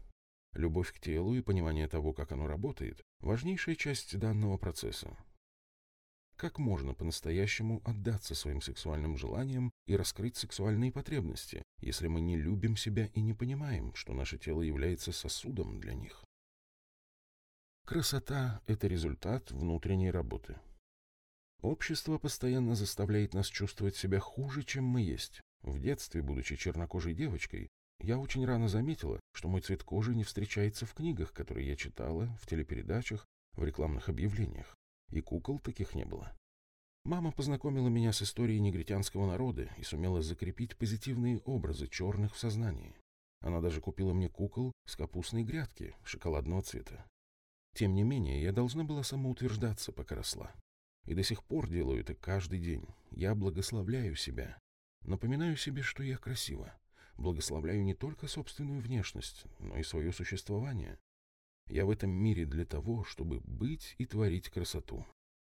Любовь к телу и понимание того, как оно работает – важнейшая часть данного процесса. Как можно по-настоящему отдаться своим сексуальным желаниям и раскрыть сексуальные потребности, если мы не любим себя и не понимаем, что наше тело является сосудом для них? Красота – это результат внутренней работы. Общество постоянно заставляет нас чувствовать себя хуже, чем мы есть. В детстве, будучи чернокожей девочкой, я очень рано заметила, что мой цвет кожи не встречается в книгах, которые я читала, в телепередачах, в рекламных объявлениях. И кукол таких не было. Мама познакомила меня с историей негритянского народа и сумела закрепить позитивные образы черных в сознании. Она даже купила мне кукол с капустной грядки шоколадного цвета. Тем не менее, я должна была самоутверждаться, пока росла. И до сих пор делаю это каждый день. Я благословляю себя. Напоминаю себе, что я красива. Благословляю не только собственную внешность, но и свое существование. Я в этом мире для того, чтобы быть и творить красоту.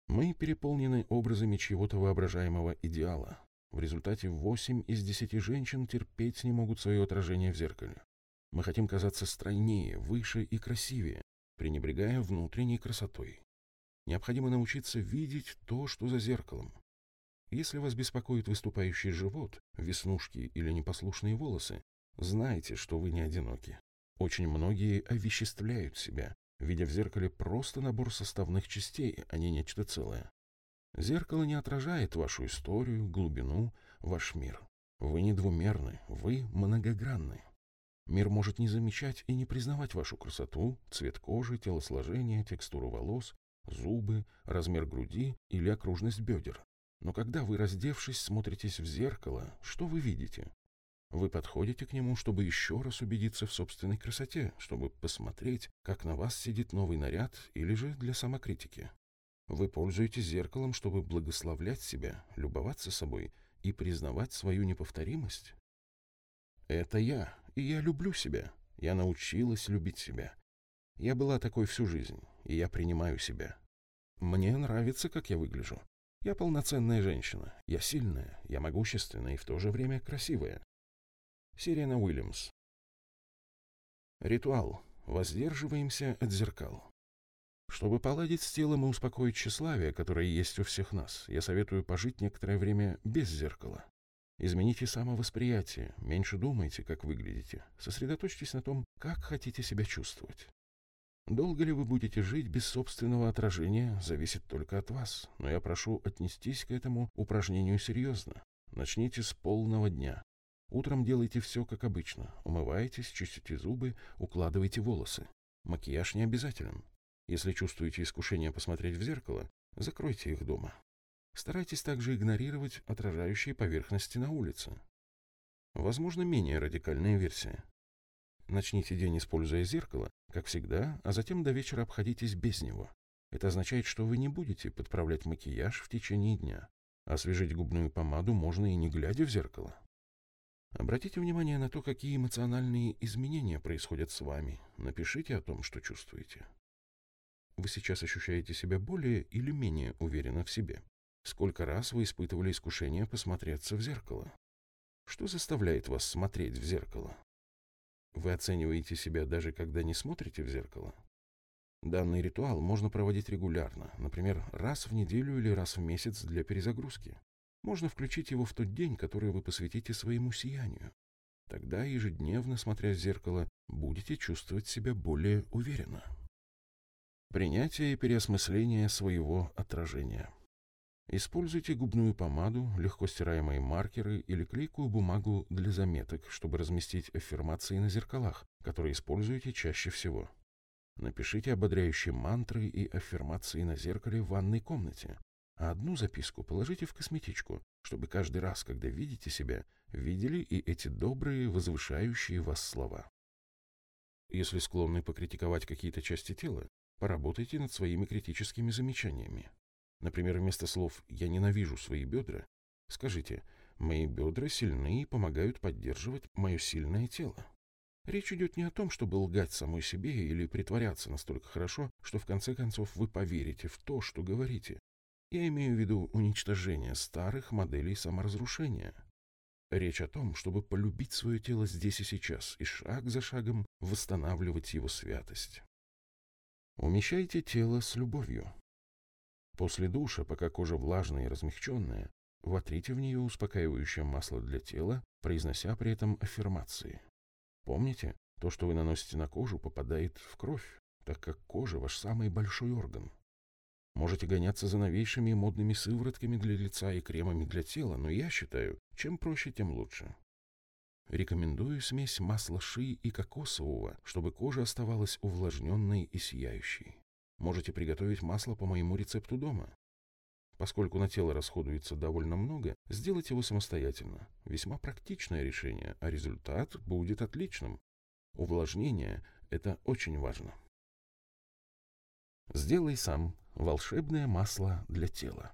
Мы переполнены образами чьего-то воображаемого идеала. В результате 8 из 10 женщин терпеть не могут свое отражение в зеркале. Мы хотим казаться стройнее, выше и красивее, пренебрегая внутренней красотой. Необходимо научиться видеть то, что за зеркалом. Если вас беспокоит выступающий живот, веснушки или непослушные волосы, знайте, что вы не одиноки. Очень многие овеществляют себя, видя в зеркале просто набор составных частей, а не нечто целое. Зеркало не отражает вашу историю, глубину, ваш мир. Вы не двумерны, вы многогранны. Мир может не замечать и не признавать вашу красоту, цвет кожи, телосложение, текстуру волос, зубы, размер груди или окружность бедер. Но когда вы, раздевшись, смотритесь в зеркало, что вы видите? Вы подходите к нему, чтобы еще раз убедиться в собственной красоте, чтобы посмотреть, как на вас сидит новый наряд, или же для самокритики. Вы пользуетесь зеркалом, чтобы благословлять себя, любоваться собой и признавать свою неповторимость? Это я, и я люблю себя. Я научилась любить себя. Я была такой всю жизнь, и я принимаю себя. Мне нравится, как я выгляжу. Я полноценная женщина. Я сильная, я могущественная и в то же время красивая. Сирена Уильямс. Ритуал. Воздерживаемся от зеркал. Чтобы поладить с телом и успокоить тщеславие, которое есть у всех нас, я советую пожить некоторое время без зеркала. Измените самовосприятие, меньше думайте, как выглядите, сосредоточьтесь на том, как хотите себя чувствовать. Долго ли вы будете жить без собственного отражения, зависит только от вас, но я прошу отнестись к этому упражнению серьезно. Начните с полного дня. Утром делайте все как обычно. Умывайтесь, чистите зубы, укладывайте волосы. Макияж не обязателен. Если чувствуете искушение посмотреть в зеркало, закройте их дома. Старайтесь также игнорировать отражающие поверхности на улице. Возможно, менее радикальная версия. Начните день, используя зеркало, как всегда, а затем до вечера обходитесь без него. Это означает, что вы не будете подправлять макияж в течение дня. Освежить губную помаду можно и не глядя в зеркало. Обратите внимание на то, какие эмоциональные изменения происходят с вами. Напишите о том, что чувствуете. Вы сейчас ощущаете себя более или менее уверенно в себе? Сколько раз вы испытывали искушение посмотреться в зеркало? Что заставляет вас смотреть в зеркало? Вы оцениваете себя даже когда не смотрите в зеркало? Данный ритуал можно проводить регулярно, например, раз в неделю или раз в месяц для перезагрузки. Можно включить его в тот день, который вы посвятите своему сиянию. Тогда, ежедневно смотря в зеркало, будете чувствовать себя более уверенно. Принятие и переосмысление своего отражения. Используйте губную помаду, легко стираемые маркеры или клейкую бумагу для заметок, чтобы разместить аффирмации на зеркалах, которые используете чаще всего. Напишите ободряющие мантры и аффирмации на зеркале в ванной комнате, а одну записку положите в косметичку, чтобы каждый раз, когда видите себя, видели и эти добрые, возвышающие вас слова. Если склонны покритиковать какие-то части тела, поработайте над своими критическими замечаниями. Например, вместо слов «я ненавижу свои бедра» скажите «мои бедра сильны и помогают поддерживать мое сильное тело». Речь идет не о том, чтобы лгать самой себе или притворяться настолько хорошо, что в конце концов вы поверите в то, что говорите. Я имею в виду уничтожение старых моделей саморазрушения. Речь о том, чтобы полюбить свое тело здесь и сейчас и шаг за шагом восстанавливать его святость. Умещайте тело с любовью. После душа, пока кожа влажная и размягченная, вотрите в нее успокаивающее масло для тела, произнося при этом аффирмации. Помните, то, что вы наносите на кожу, попадает в кровь, так как кожа – ваш самый большой орган. Можете гоняться за новейшими и модными сыворотками для лица и кремами для тела, но я считаю, чем проще, тем лучше. Рекомендую смесь масла ши и кокосового, чтобы кожа оставалась увлажненной и сияющей. Можете приготовить масло по моему рецепту дома. Поскольку на тело расходуется довольно много, сделайте его самостоятельно. Весьма практичное решение, а результат будет отличным. Увлажнение – это очень важно. Сделай сам волшебное масло для тела.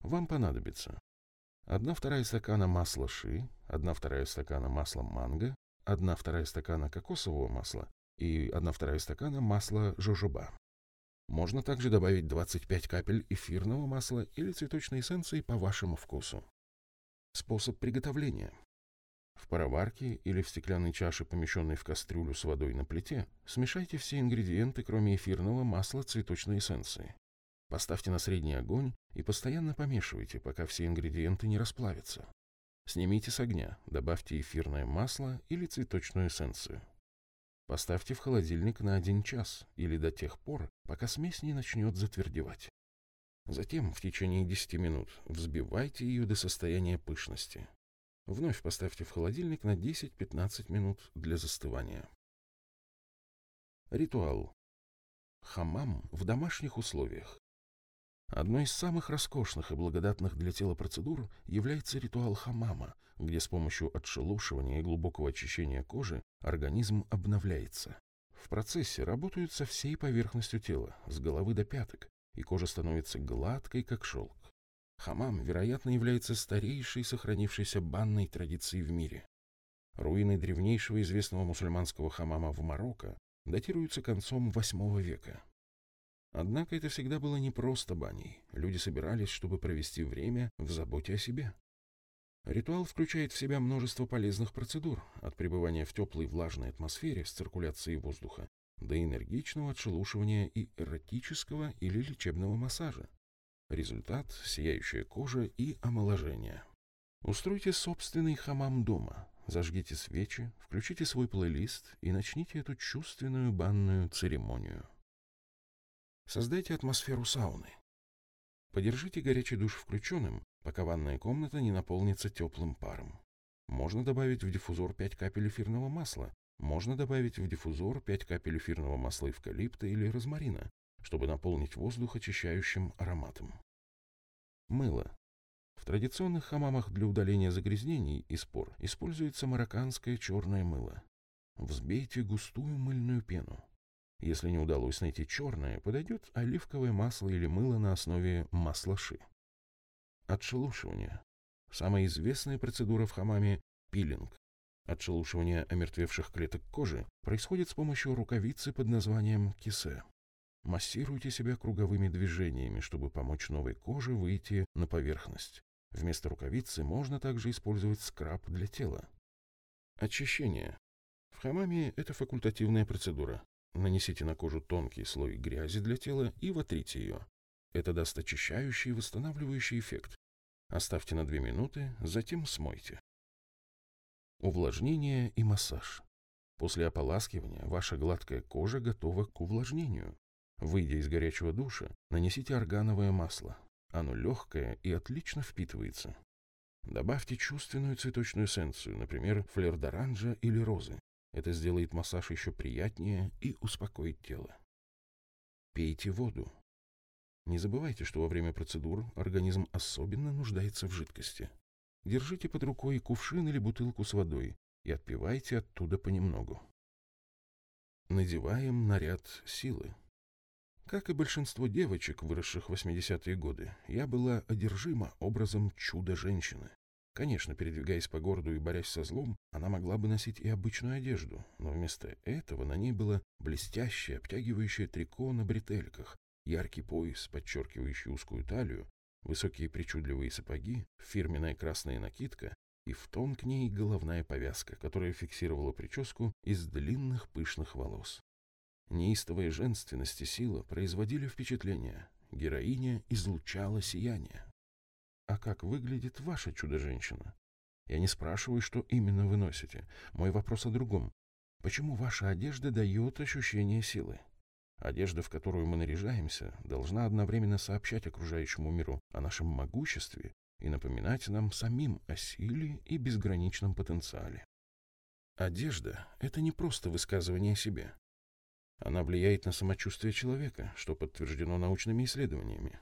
Вам понадобится 1 вторая стакана масла ши, 1 вторая стакана масла манго, 1 вторая стакана кокосового масла и 1 вторая стакана масла жожоба. Можно также добавить 25 капель эфирного масла или цветочной эссенции по вашему вкусу. Способ приготовления. В пароварке или в стеклянной чаше, помещенной в кастрюлю с водой на плите, смешайте все ингредиенты, кроме эфирного масла цветочной эссенции. Поставьте на средний огонь и постоянно помешивайте, пока все ингредиенты не расплавятся. Снимите с огня, добавьте эфирное масло или цветочную эссенцию. Поставьте в холодильник на один час или до тех пор, пока смесь не начнет затвердевать. Затем в течение 10 минут взбивайте ее до состояния пышности. Вновь поставьте в холодильник на 10-15 минут для застывания. Ритуал. Хамам в домашних условиях. Одной из самых роскошных и благодатных для тела процедур является ритуал хамама, где с помощью отшелушивания и глубокого очищения кожи организм обновляется. В процессе работают со всей поверхностью тела, с головы до пяток, и кожа становится гладкой, как шелк. Хамам, вероятно, является старейшей сохранившейся банной традицией в мире. Руины древнейшего известного мусульманского хамама в Марокко датируются концом VIII века. Однако это всегда было не просто баней. Люди собирались, чтобы провести время в заботе о себе. Ритуал включает в себя множество полезных процедур, от пребывания в теплой влажной атмосфере с циркуляцией воздуха до энергичного отшелушивания и эротического или лечебного массажа. Результат – сияющая кожа и омоложение. Устройте собственный хамам дома, зажгите свечи, включите свой плейлист и начните эту чувственную банную церемонию. Создайте атмосферу сауны. Подержите горячий душ включенным, пока ванная комната не наполнится теплым паром. Можно добавить в диффузор 5 капель эфирного масла. Можно добавить в диффузор 5 капель эфирного масла эвкалипта или розмарина, чтобы наполнить воздух очищающим ароматом. Мыло. В традиционных хамамах для удаления загрязнений и спор используется марокканское черное мыло. Взбейте густую мыльную пену. Если не удалось найти черное, подойдет оливковое масло или мыло на основе масла ши. Отшелушивание. Самая известная процедура в хамаме – пилинг. Отшелушивание омертвевших клеток кожи происходит с помощью рукавицы под названием кисе. Массируйте себя круговыми движениями, чтобы помочь новой коже выйти на поверхность. Вместо рукавицы можно также использовать скраб для тела. Очищение. В хамаме это факультативная процедура. Нанесите на кожу тонкий слой грязи для тела и вотрите ее. Это даст очищающий и восстанавливающий эффект. Оставьте на 2 минуты, затем смойте. Увлажнение и массаж. После ополаскивания ваша гладкая кожа готова к увлажнению. Выйдя из горячего душа, нанесите органовое масло. Оно легкое и отлично впитывается. Добавьте чувственную цветочную эссенцию, например, флер d'оранжа или розы. Это сделает массаж еще приятнее и успокоит тело. Пейте воду. Не забывайте, что во время процедур организм особенно нуждается в жидкости. Держите под рукой кувшин или бутылку с водой и отпивайте оттуда понемногу. Надеваем наряд силы. Как и большинство девочек, выросших в 80-е годы, я была одержима образом чудо-женщины. Конечно, передвигаясь по городу и борясь со злом, она могла бы носить и обычную одежду, но вместо этого на ней было блестящее, обтягивающее трико на бретельках, яркий пояс, подчеркивающий узкую талию, высокие причудливые сапоги, фирменная красная накидка и в тон к ней головная повязка, которая фиксировала прическу из длинных пышных волос. Неистовая женственность и сила производили впечатление. Героиня излучала сияние. А как выглядит ваша чудо-женщина? Я не спрашиваю, что именно вы носите. Мой вопрос о другом. Почему ваша одежда дает ощущение силы? Одежда, в которую мы наряжаемся, должна одновременно сообщать окружающему миру о нашем могуществе и напоминать нам самим о силе и безграничном потенциале. Одежда — это не просто высказывание о себе. Она влияет на самочувствие человека, что подтверждено научными исследованиями.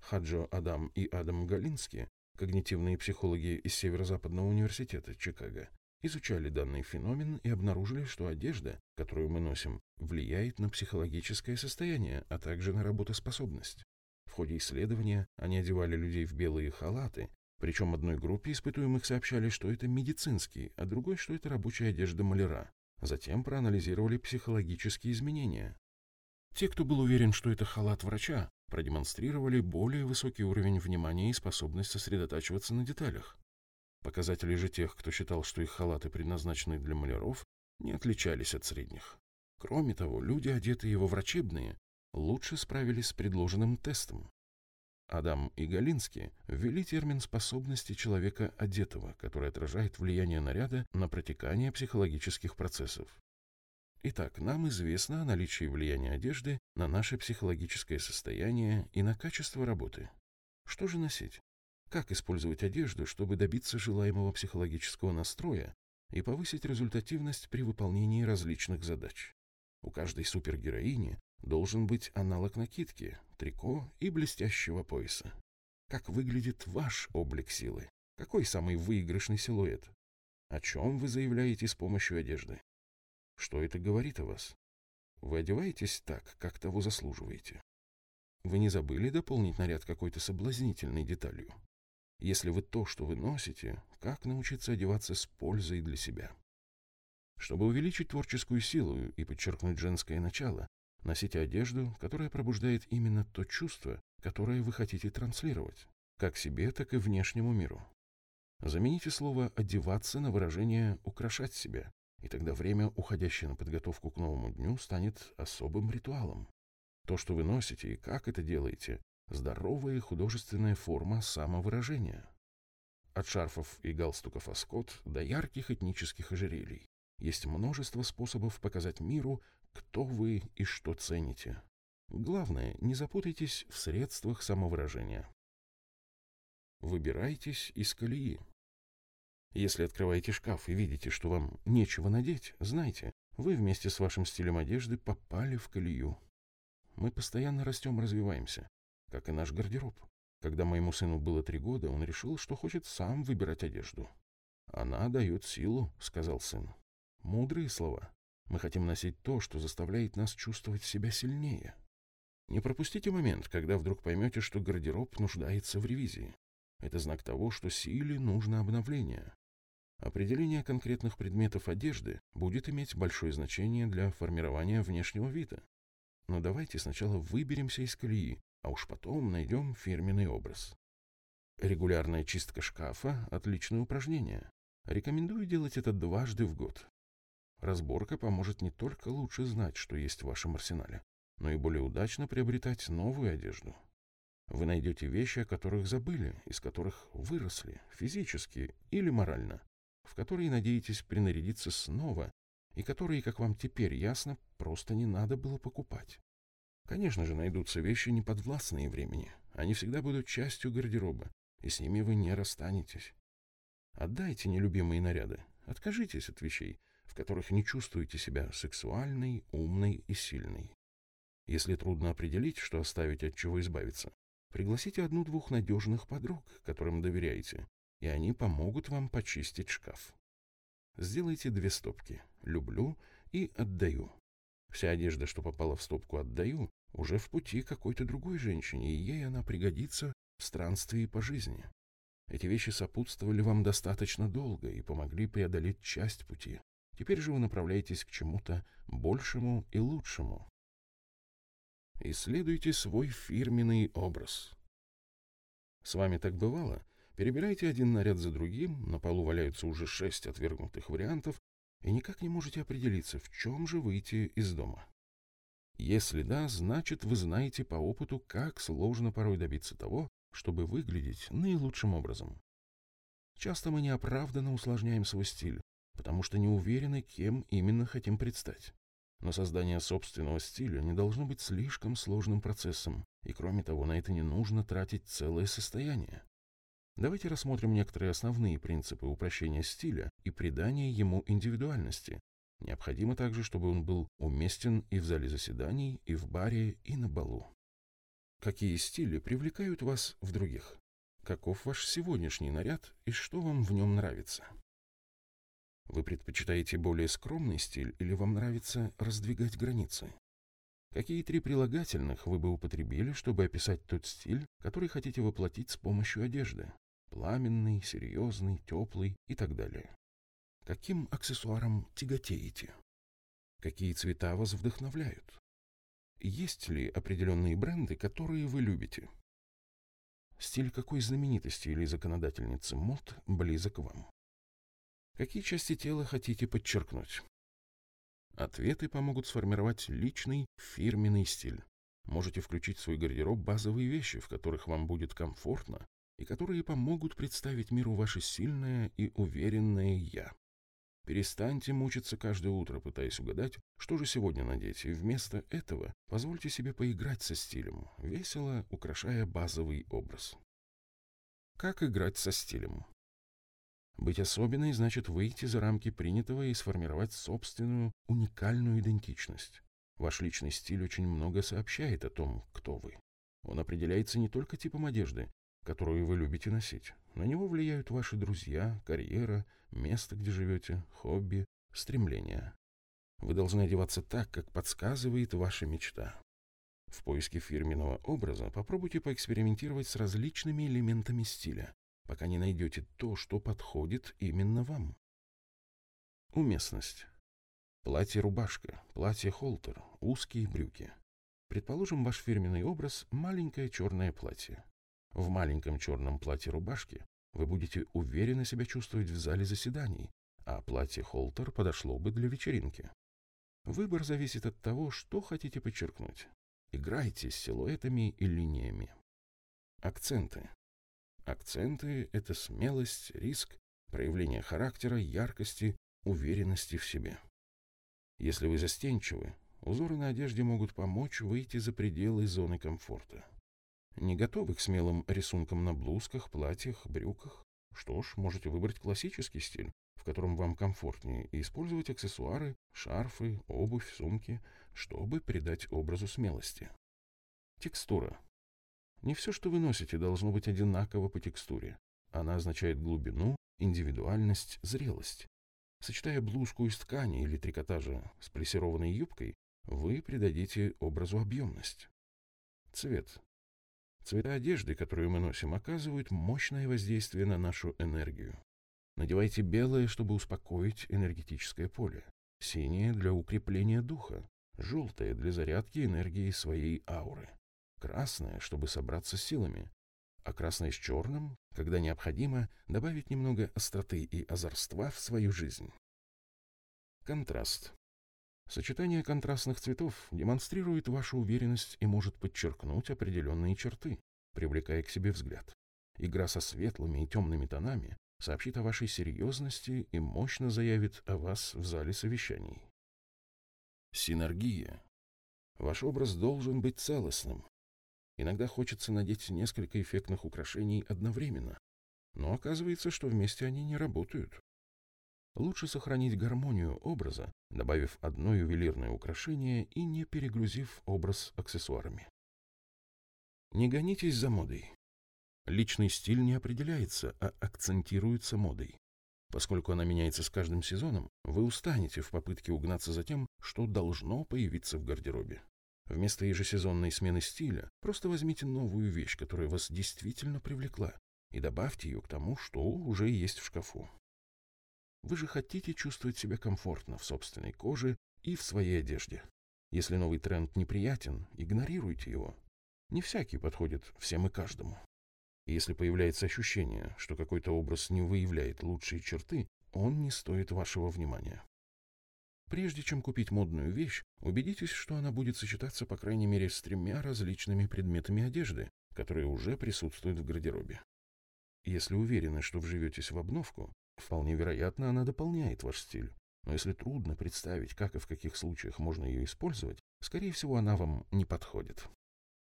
Хаджо Адам и Адам Галински, когнитивные психологи из Северо-Западного университета Чикаго, изучали данный феномен и обнаружили, что одежда, которую мы носим, влияет на психологическое состояние, а также на работоспособность. В ходе исследования они одевали людей в белые халаты, причем одной группе испытуемых сообщали, что это медицинский, а другой, что это рабочая одежда маляра. Затем проанализировали психологические изменения. Те, кто был уверен, что это халат врача, продемонстрировали более высокий уровень внимания и способность сосредотачиваться на деталях. Показатели же тех, кто считал, что их халаты предназначены для маляров, не отличались от средних. Кроме того, люди, одетые во врачебные, лучше справились с предложенным тестом. Адам и Галинский ввели термин способности человека одетого, который отражает влияние наряда на протекание психологических процессов. Итак, нам известно о наличии влияния одежды на наше психологическое состояние и на качество работы. Что же носить? Как использовать одежду, чтобы добиться желаемого психологического настроя и повысить результативность при выполнении различных задач? У каждой супергероини должен быть аналог накидки, трико и блестящего пояса. Как выглядит ваш облик силы? Какой самый выигрышный силуэт? О чем вы заявляете с помощью одежды? Что это говорит о вас? Вы одеваетесь так, как того заслуживаете. Вы не забыли дополнить наряд какой-то соблазнительной деталью? Если вы то, что вы носите, как научиться одеваться с пользой для себя? Чтобы увеличить творческую силу и подчеркнуть женское начало, Носите одежду, которая пробуждает именно то чувство, которое вы хотите транслировать, как себе, так и внешнему миру. Замените слово «одеваться» на выражение «украшать себя» И тогда время, уходящее на подготовку к новому дню, станет особым ритуалом. То, что вы носите и как это делаете, здоровая художественная форма самовыражения. От шарфов и галстуков Аскот до ярких этнических ожерелий. Есть множество способов показать миру, кто вы и что цените. Главное, не запутайтесь в средствах самовыражения. Выбирайтесь из колеи. Если открываете шкаф и видите, что вам нечего надеть, знайте, вы вместе с вашим стилем одежды попали в колею. Мы постоянно растем развиваемся, как и наш гардероб. Когда моему сыну было три года, он решил, что хочет сам выбирать одежду. «Она дает силу», — сказал сын. Мудрые слова. Мы хотим носить то, что заставляет нас чувствовать себя сильнее. Не пропустите момент, когда вдруг поймете, что гардероб нуждается в ревизии. Это знак того, что силе нужно обновление. Определение конкретных предметов одежды будет иметь большое значение для формирования внешнего вида. Но давайте сначала выберемся из колеи, а уж потом найдем фирменный образ. Регулярная чистка шкафа – отличное упражнение. Рекомендую делать это дважды в год. Разборка поможет не только лучше знать, что есть в вашем арсенале, но и более удачно приобретать новую одежду. Вы найдете вещи, о которых забыли, из которых выросли, физически или морально в которые надеетесь принарядиться снова и которые, как вам теперь ясно, просто не надо было покупать. Конечно же, найдутся вещи неподвластные времени. Они всегда будут частью гардероба, и с ними вы не расстанетесь. Отдайте нелюбимые наряды, откажитесь от вещей, в которых не чувствуете себя сексуальной, умной и сильной. Если трудно определить, что оставить, от чего избавиться, пригласите одну-двух надежных подруг, которым доверяете, и они помогут вам почистить шкаф. Сделайте две стопки «люблю» и «отдаю». Вся одежда, что попала в стопку «отдаю», уже в пути какой-то другой женщине, и ей она пригодится в странствии по жизни. Эти вещи сопутствовали вам достаточно долго и помогли преодолеть часть пути. Теперь же вы направляетесь к чему-то большему и лучшему. Исследуйте свой фирменный образ. С вами так бывало, Перебираете один наряд за другим, на полу валяются уже шесть отвергнутых вариантов, и никак не можете определиться, в чем же выйти из дома. Если да, значит, вы знаете по опыту, как сложно порой добиться того, чтобы выглядеть наилучшим образом. Часто мы неоправданно усложняем свой стиль, потому что не уверены, кем именно хотим предстать. Но создание собственного стиля не должно быть слишком сложным процессом, и кроме того, на это не нужно тратить целое состояние. Давайте рассмотрим некоторые основные принципы упрощения стиля и придания ему индивидуальности. Необходимо также, чтобы он был уместен и в зале заседаний, и в баре, и на балу. Какие стили привлекают вас в других? Каков ваш сегодняшний наряд и что вам в нем нравится? Вы предпочитаете более скромный стиль или вам нравится раздвигать границы? Какие три прилагательных вы бы употребили, чтобы описать тот стиль, который хотите воплотить с помощью одежды? Пламенный, серьезный, теплый и так далее. Каким аксессуаром тяготеете? Какие цвета вас вдохновляют? Есть ли определенные бренды, которые вы любите? Стиль какой знаменитости или законодательницы мод близок вам? Какие части тела хотите подчеркнуть? Ответы помогут сформировать личный фирменный стиль. Можете включить в свой гардероб базовые вещи, в которых вам будет комфортно и которые помогут представить миру ваше сильное и уверенное «я». Перестаньте мучиться каждое утро, пытаясь угадать, что же сегодня надеть, и вместо этого позвольте себе поиграть со стилем, весело украшая базовый образ. Как играть со стилем? Быть особенной значит выйти за рамки принятого и сформировать собственную уникальную идентичность. Ваш личный стиль очень много сообщает о том, кто вы. Он определяется не только типом одежды, которую вы любите носить. На него влияют ваши друзья, карьера, место, где живете, хобби, стремления. Вы должны одеваться так, как подсказывает ваша мечта. В поиске фирменного образа попробуйте поэкспериментировать с различными элементами стиля пока не найдете то, что подходит именно вам. Уместность. Платье-рубашка, платье-холтер, узкие брюки. Предположим, ваш фирменный образ – маленькое черное платье. В маленьком черном платье-рубашке вы будете уверенно себя чувствовать в зале заседаний, а платье-холтер подошло бы для вечеринки. Выбор зависит от того, что хотите подчеркнуть. Играйте с силуэтами и линиями. Акценты. Акценты — это смелость, риск, проявление характера, яркости, уверенности в себе. Если вы застенчивы, узоры на одежде могут помочь выйти за пределы зоны комфорта. Не готовы к смелым рисункам на блузках, платьях, брюках? Что ж, можете выбрать классический стиль, в котором вам комфортнее, и использовать аксессуары, шарфы, обувь, сумки, чтобы придать образу смелости. Текстура. Не все, что вы носите, должно быть одинаково по текстуре. Она означает глубину, индивидуальность, зрелость. Сочетая блузку из ткани или трикотажа с плессированной юбкой, вы придадите образу объемность. Цвет. Цвета одежды, которую мы носим, оказывают мощное воздействие на нашу энергию. Надевайте белое, чтобы успокоить энергетическое поле, синее для укрепления духа, желтое для зарядки энергии своей ауры, красное, чтобы собраться силами, а красное с черным, когда необходимо добавить немного остроты и озорства в свою жизнь. Контраст. Сочетание контрастных цветов демонстрирует вашу уверенность и может подчеркнуть определенные черты, привлекая к себе взгляд. Игра со светлыми и темными тонами сообщит о вашей серьезности и мощно заявит о вас в зале совещаний. Синергия. Ваш образ должен быть целостным. Иногда хочется надеть несколько эффектных украшений одновременно, но оказывается, что вместе они не работают. Лучше сохранить гармонию образа, добавив одно ювелирное украшение и не перегрузив образ аксессуарами. Не гонитесь за модой. Личный стиль не определяется, а акцентируется модой. Поскольку она меняется с каждым сезоном, вы устанете в попытке угнаться за тем, что должно появиться в гардеробе. Вместо ежесезонной смены стиля просто возьмите новую вещь, которая вас действительно привлекла, и добавьте ее к тому, что уже есть в шкафу. Вы же хотите чувствовать себя комфортно в собственной коже и в своей одежде. Если новый тренд неприятен, игнорируйте его. Не всякий подходит всем и каждому. И если появляется ощущение, что какой-то образ не выявляет лучшие черты, он не стоит вашего внимания. Прежде чем купить модную вещь, убедитесь, что она будет сочетаться по крайней мере с тремя различными предметами одежды, которые уже присутствуют в гардеробе. Если уверены, что вживетесь в обновку, Вполне вероятно, она дополняет ваш стиль. Но если трудно представить, как и в каких случаях можно ее использовать, скорее всего, она вам не подходит.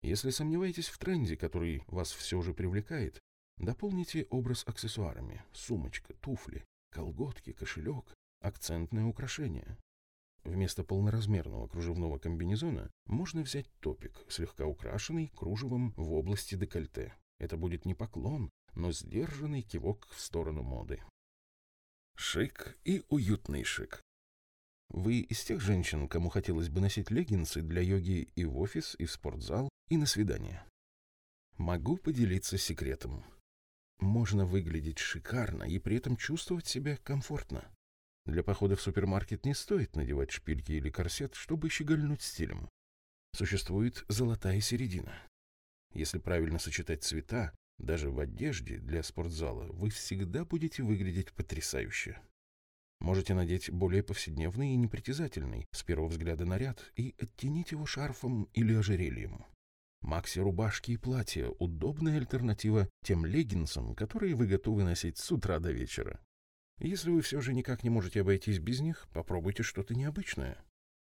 Если сомневаетесь в тренде, который вас все же привлекает, дополните образ аксессуарами – сумочка, туфли, колготки, кошелек, акцентное украшение. Вместо полноразмерного кружевного комбинезона можно взять топик, слегка украшенный кружевом в области декольте. Это будет не поклон, но сдержанный кивок в сторону моды. Шик и уютный шик. Вы из тех женщин, кому хотелось бы носить леггинсы для йоги и в офис, и в спортзал, и на свидание? Могу поделиться секретом. Можно выглядеть шикарно и при этом чувствовать себя комфортно. Для похода в супермаркет не стоит надевать шпильки или корсет, чтобы щегольнуть стилем. Существует золотая середина. Если правильно сочетать цвета, даже в одежде для спортзала вы всегда будете выглядеть потрясающе. Можете надеть более повседневный и непритязательный, с первого взгляда, наряд и оттенить его шарфом или ожерельем. Макси-рубашки и платья – удобная альтернатива тем леггинсам, которые вы готовы носить с утра до вечера. Если вы все же никак не можете обойтись без них, попробуйте что-то необычное.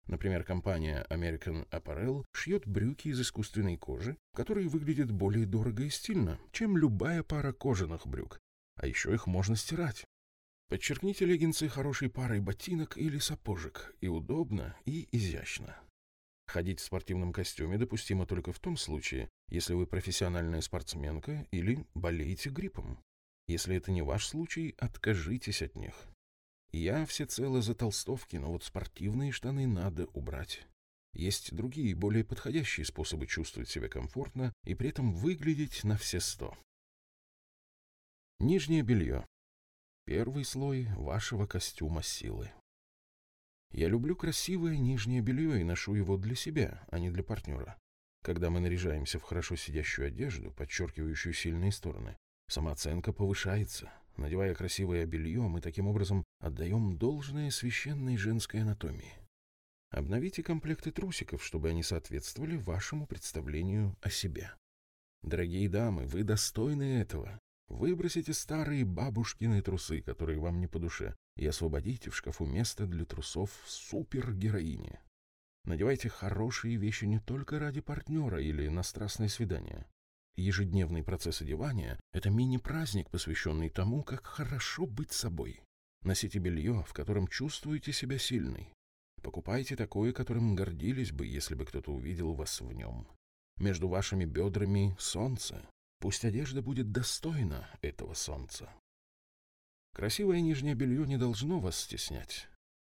Например, компания American Apparel шьет брюки из искусственной кожи, которые выглядят более дорого и стильно, чем любая пара кожаных брюк. А еще их можно стирать. Подчеркните леггинсы хорошей парой ботинок или сапожек, и удобно, и изящно. Ходить в спортивном костюме допустимо только в том случае, если вы профессиональная спортсменка или болеете гриппом. Если это не ваш случай, откажитесь от них. Я всецело за толстовки, но вот спортивные штаны надо убрать. Есть другие, более подходящие способы чувствовать себя комфортно и при этом выглядеть на все сто. Нижнее белье. Первый слой вашего костюма силы. Я люблю красивое нижнее белье и ношу его для себя, а не для партнера. Когда мы наряжаемся в хорошо сидящую одежду, подчеркивающую сильные стороны, самооценка повышается, Надевая красивое белье, мы таким образом отдаем должное священной женской анатомии. Обновите комплекты трусиков, чтобы они соответствовали вашему представлению о себе. Дорогие дамы, вы достойны этого. Выбросите старые бабушкины трусы, которые вам не по душе, и освободите в шкафу место для трусов супергероини. Надевайте хорошие вещи не только ради партнера или на страстное свидание. Ежедневный процесс одевания – это мини-праздник, посвященный тому, как хорошо быть собой. Носите белье, в котором чувствуете себя сильной. Покупайте такое, которым гордились бы, если бы кто-то увидел вас в нем. Между вашими бедрами солнце. Пусть одежда будет достойна этого солнца. Красивое нижнее белье не должно вас стеснять.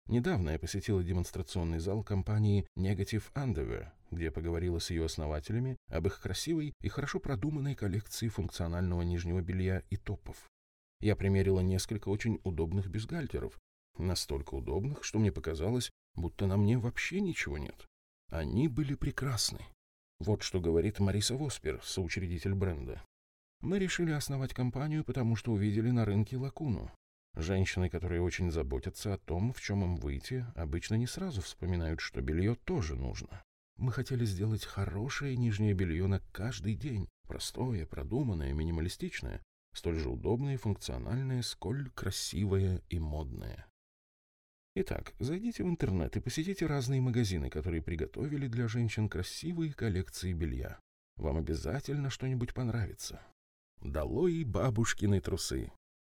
Недавно я посетила демонстрационный зал компании Negative Underwear, где поговорила с ее основателями об их красивой и хорошо продуманной коллекции функционального нижнего белья и топов. Я примерила несколько очень удобных бюстгальтеров, настолько удобных, что мне показалось, будто на мне вообще ничего нет. Они были прекрасны. Вот что говорит Мариса Воспер, соучредитель бренда. Мы решили основать компанию, потому что увидели на рынке лакуну. Женщины, которые очень заботятся о том, в чем им выйти, обычно не сразу вспоминают, что белье тоже нужно. Мы хотели сделать хорошее нижнее белье на каждый день, простое, продуманное, минималистичное, столь же удобное и функциональное, сколь красивое и модное. Итак, зайдите в интернет и посетите разные магазины, которые приготовили для женщин красивые коллекции белья. Вам обязательно что-нибудь понравится. Долой бабушкины трусы.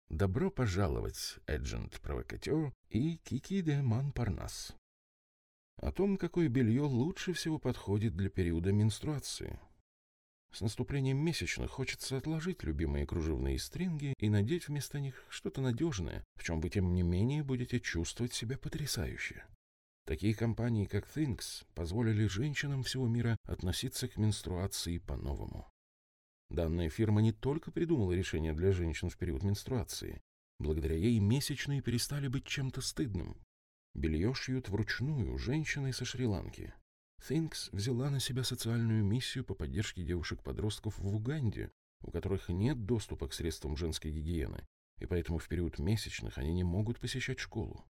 Добро пожаловать, Эджент-провокатер и Кики де Монпарнас. О том, какое белье лучше всего подходит для периода менструации. С наступлением месячных хочется отложить любимые кружевные стринги и надеть вместо них что-то надежное, в чем вы, тем не менее, будете чувствовать себя потрясающе. Такие компании, как Things, позволили женщинам всего мира относиться к менструации по-новому. Данная фирма не только придумала решение для женщин в период менструации. Благодаря ей месячные перестали быть чем-то стыдным. Белье шьют вручную женщины со Шри-Ланки. Things взяла на себя социальную миссию по поддержке девушек-подростков в Уганде, у которых нет доступа к средствам женской гигиены, и поэтому в период месячных они не могут посещать школу.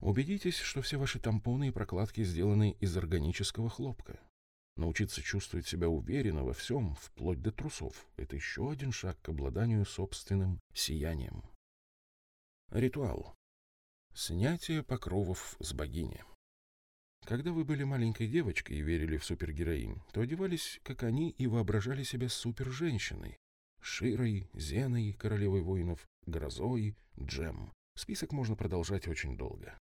Убедитесь, что все ваши тампоны и прокладки сделаны из органического хлопка. Научиться чувствовать себя уверенно во всем, вплоть до трусов, это еще один шаг к обладанию собственным сиянием. Ритуал. Снятие покровов с богини. Когда вы были маленькой девочкой и верили в супергероинь, то одевались, как они, и воображали себя суперженщиной. Широй, Зеной, королевой воинов, Грозой, Джем. Список можно продолжать очень долго.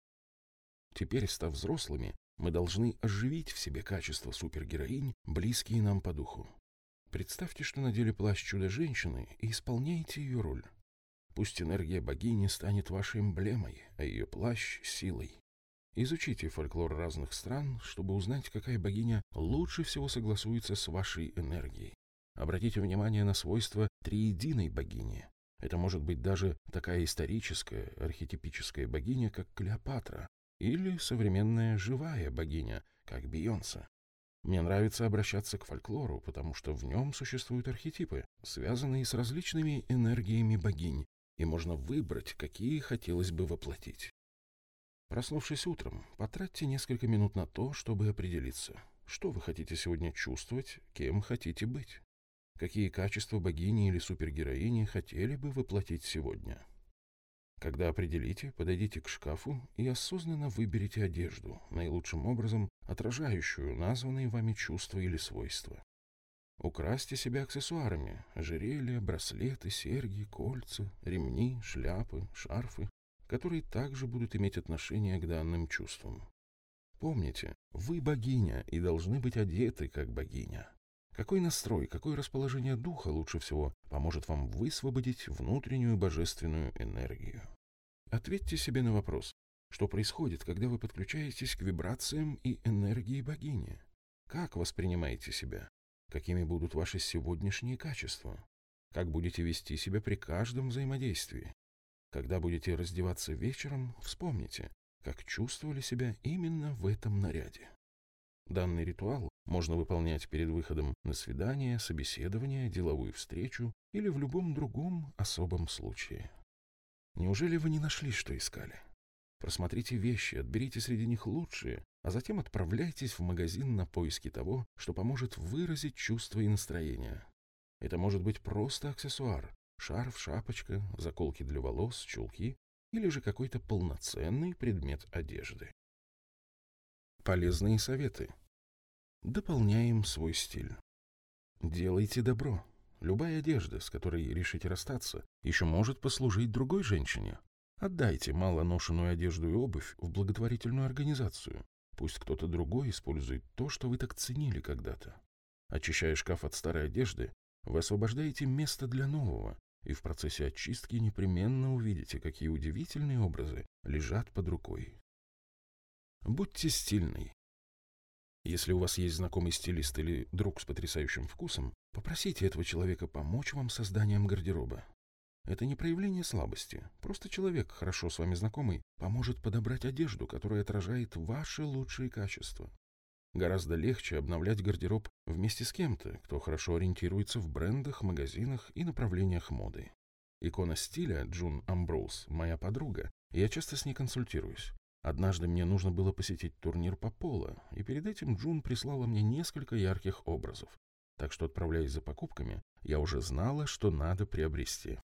Теперь, став взрослыми, мы должны оживить в себе качества супергероинь, близкие нам по духу. Представьте, что надели плащ чудо-женщины и исполняете ее роль. Пусть энергия богини станет вашей эмблемой, а ее плащ — силой. Изучите фольклор разных стран, чтобы узнать, какая богиня лучше всего согласуется с вашей энергией. Обратите внимание на свойства триединой богини. Это может быть даже такая историческая, архетипическая богиня, как Клеопатра, или современная живая богиня, как Бейонсе. Мне нравится обращаться к фольклору, потому что в нем существуют архетипы, связанные с различными энергиями богинь, и можно выбрать, какие хотелось бы воплотить. Проснувшись утром, потратьте несколько минут на то, чтобы определиться, что вы хотите сегодня чувствовать, кем хотите быть. Какие качества богини или супергероини хотели бы воплотить сегодня. Когда определите, подойдите к шкафу и осознанно выберите одежду, наилучшим образом отражающую названные вами чувства или свойства. Украсьте себя аксессуарами – ожерелья, браслеты, серьги, кольца, ремни, шляпы, шарфы, которые также будут иметь отношение к данным чувствам. Помните, вы богиня и должны быть одеты как богиня. Какой настрой, какое расположение духа лучше всего поможет вам высвободить внутреннюю божественную энергию? Ответьте себе на вопрос, что происходит, когда вы подключаетесь к вибрациям и энергии богини? Как воспринимаете себя? Какими будут ваши сегодняшние качества? Как будете вести себя при каждом взаимодействии? Когда будете раздеваться вечером, вспомните, как чувствовали себя именно в этом наряде. Данный ритуал можно выполнять перед выходом на свидание, собеседование, деловую встречу или в любом другом особом случае. Неужели вы не нашли, что искали? Просмотрите вещи, отберите среди них лучшие, а затем отправляйтесь в магазин на поиски того, что поможет выразить чувства и настроение. Это может быть просто аксессуар, шарф, шапочка, заколки для волос, чулки или же какой-то полноценный предмет одежды. Полезные советы. Дополняем свой стиль. Делайте добро. Любая одежда, с которой решите расстаться, еще может послужить другой женщине. Отдайте малоношенную одежду и обувь в благотворительную организацию. Пусть кто-то другой использует то, что вы так ценили когда-то. Очищая шкаф от старой одежды, вы освобождаете место для нового, и в процессе очистки непременно увидите, какие удивительные образы лежат под рукой. Будьте стильной. Если у вас есть знакомый стилист или друг с потрясающим вкусом, попросите этого человека помочь вам созданием гардероба. Это не проявление слабости. Просто человек, хорошо с вами знакомый, поможет подобрать одежду, которая отражает ваши лучшие качества. Гораздо легче обновлять гардероб вместе с кем-то, кто хорошо ориентируется в брендах, магазинах и направлениях моды. Икона стиля Джун Амброуз – моя подруга, я часто с ней консультируюсь. Однажды мне нужно было посетить турнир по поло, и перед этим Джун прислала мне несколько ярких образов. Так что, отправляясь за покупками, я уже знала, что надо приобрести.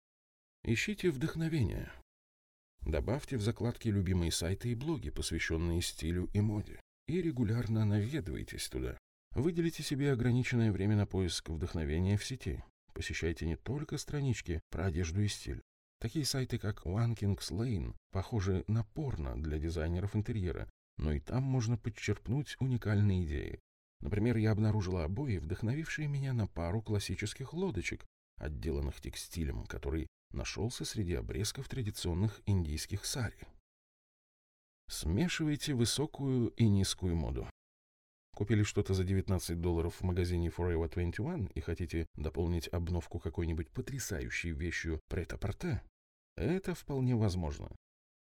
Ищите вдохновение. Добавьте в закладки любимые сайты и блоги, посвященные стилю и моде, и регулярно наведывайтесь туда. Выделите себе ограниченное время на поиск вдохновения в сети. Посещайте не только странички про одежду и стиль. Такие сайты, как One Kings Lane, похожи на порно для дизайнеров интерьера, но и там можно подчерпнуть уникальные идеи. Например, я обнаружила обои, вдохновившие меня на пару классических лодочек, отделанных текстилем, который нашелся среди обрезков традиционных индийских сари. Смешивайте высокую и низкую моду. Купили что-то за 19 долларов в магазине Forever 21 и хотите дополнить обновку какой-нибудь потрясающей вещью прет-а-порте? Это вполне возможно.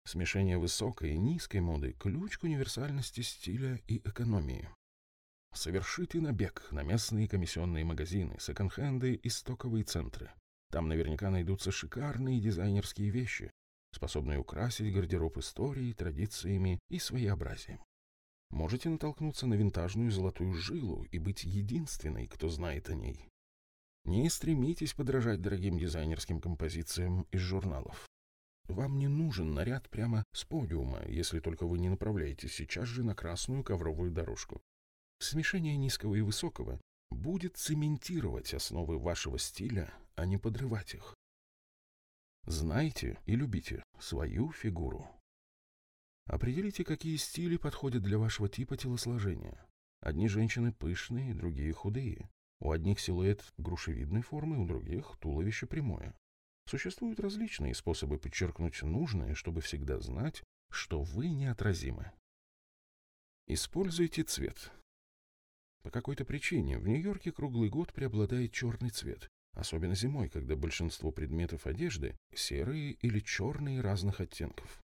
Смешение высокой и низкой моды – ключ к универсальности стиля и экономии. Совершите набег на местные комиссионные магазины, секонд-хенды и стоковые центры. Там наверняка найдутся шикарные дизайнерские вещи, способные украсить гардероб историей, традициями и своеобразием. Можете натолкнуться на винтажную золотую жилу и быть единственной, кто знает о ней. Не стремитесь подражать дорогим дизайнерским композициям из журналов. Вам не нужен наряд прямо с подиума, если только вы не направляетесь сейчас же на красную ковровую дорожку. Смешение низкого и высокого будет цементировать основы вашего стиля а не подрывать их. Знайте и любите свою фигуру. Определите, какие стили подходят для вашего типа телосложения. Одни женщины пышные, другие худые. У одних силуэт грушевидной формы, у других туловище прямое. Существуют различные способы подчеркнуть нужное, чтобы всегда знать, что вы неотразимы. Используйте цвет. По какой-то причине в Нью-Йорке круглый год преобладает черный цвет, особенно зимой, когда большинство предметов одежды серые или черные разных оттенков.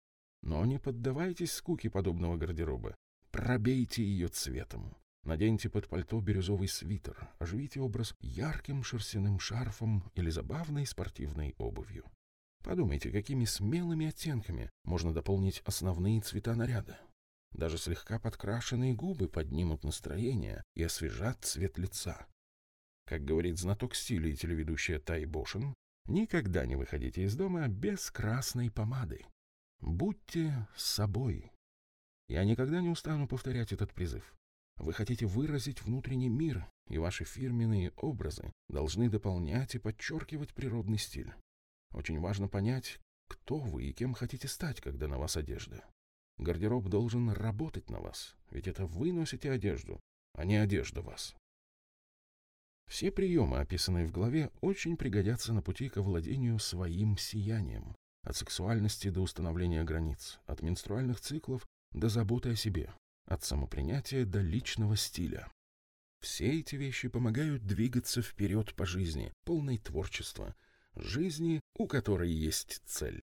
Но не поддавайтесь скуке подобного гардероба. Пробейте ее цветом. Наденьте под пальто бирюзовый свитер, оживите образ ярким шерстяным шарфом или забавной спортивной обувью. Подумайте, какими смелыми оттенками можно дополнить основные цвета наряда. Даже слегка подкрашенные губы поднимут настроение и освежат цвет лица. Как говорит знаток стиля и телеведущая Тай Бошин, никогда не выходите из дома без красной помады. Будьте собой. Я никогда не устану повторять этот призыв. Вы хотите выразить внутренний мир, и ваши фирменные образы должны дополнять и подчеркивать природный стиль. Очень важно понять, кто вы и кем хотите стать, когда на вас одежда. Гардероб должен работать на вас, ведь это вы носите одежду, а не одежда вас. Все приемы, описанные в главе, очень пригодятся на пути к овладению своим сиянием. От сексуальности до установления границ, от менструальных циклов до заботы о себе, от самопринятия до личного стиля. Все эти вещи помогают двигаться вперед по жизни, полной творчества, жизни, у которой есть цель.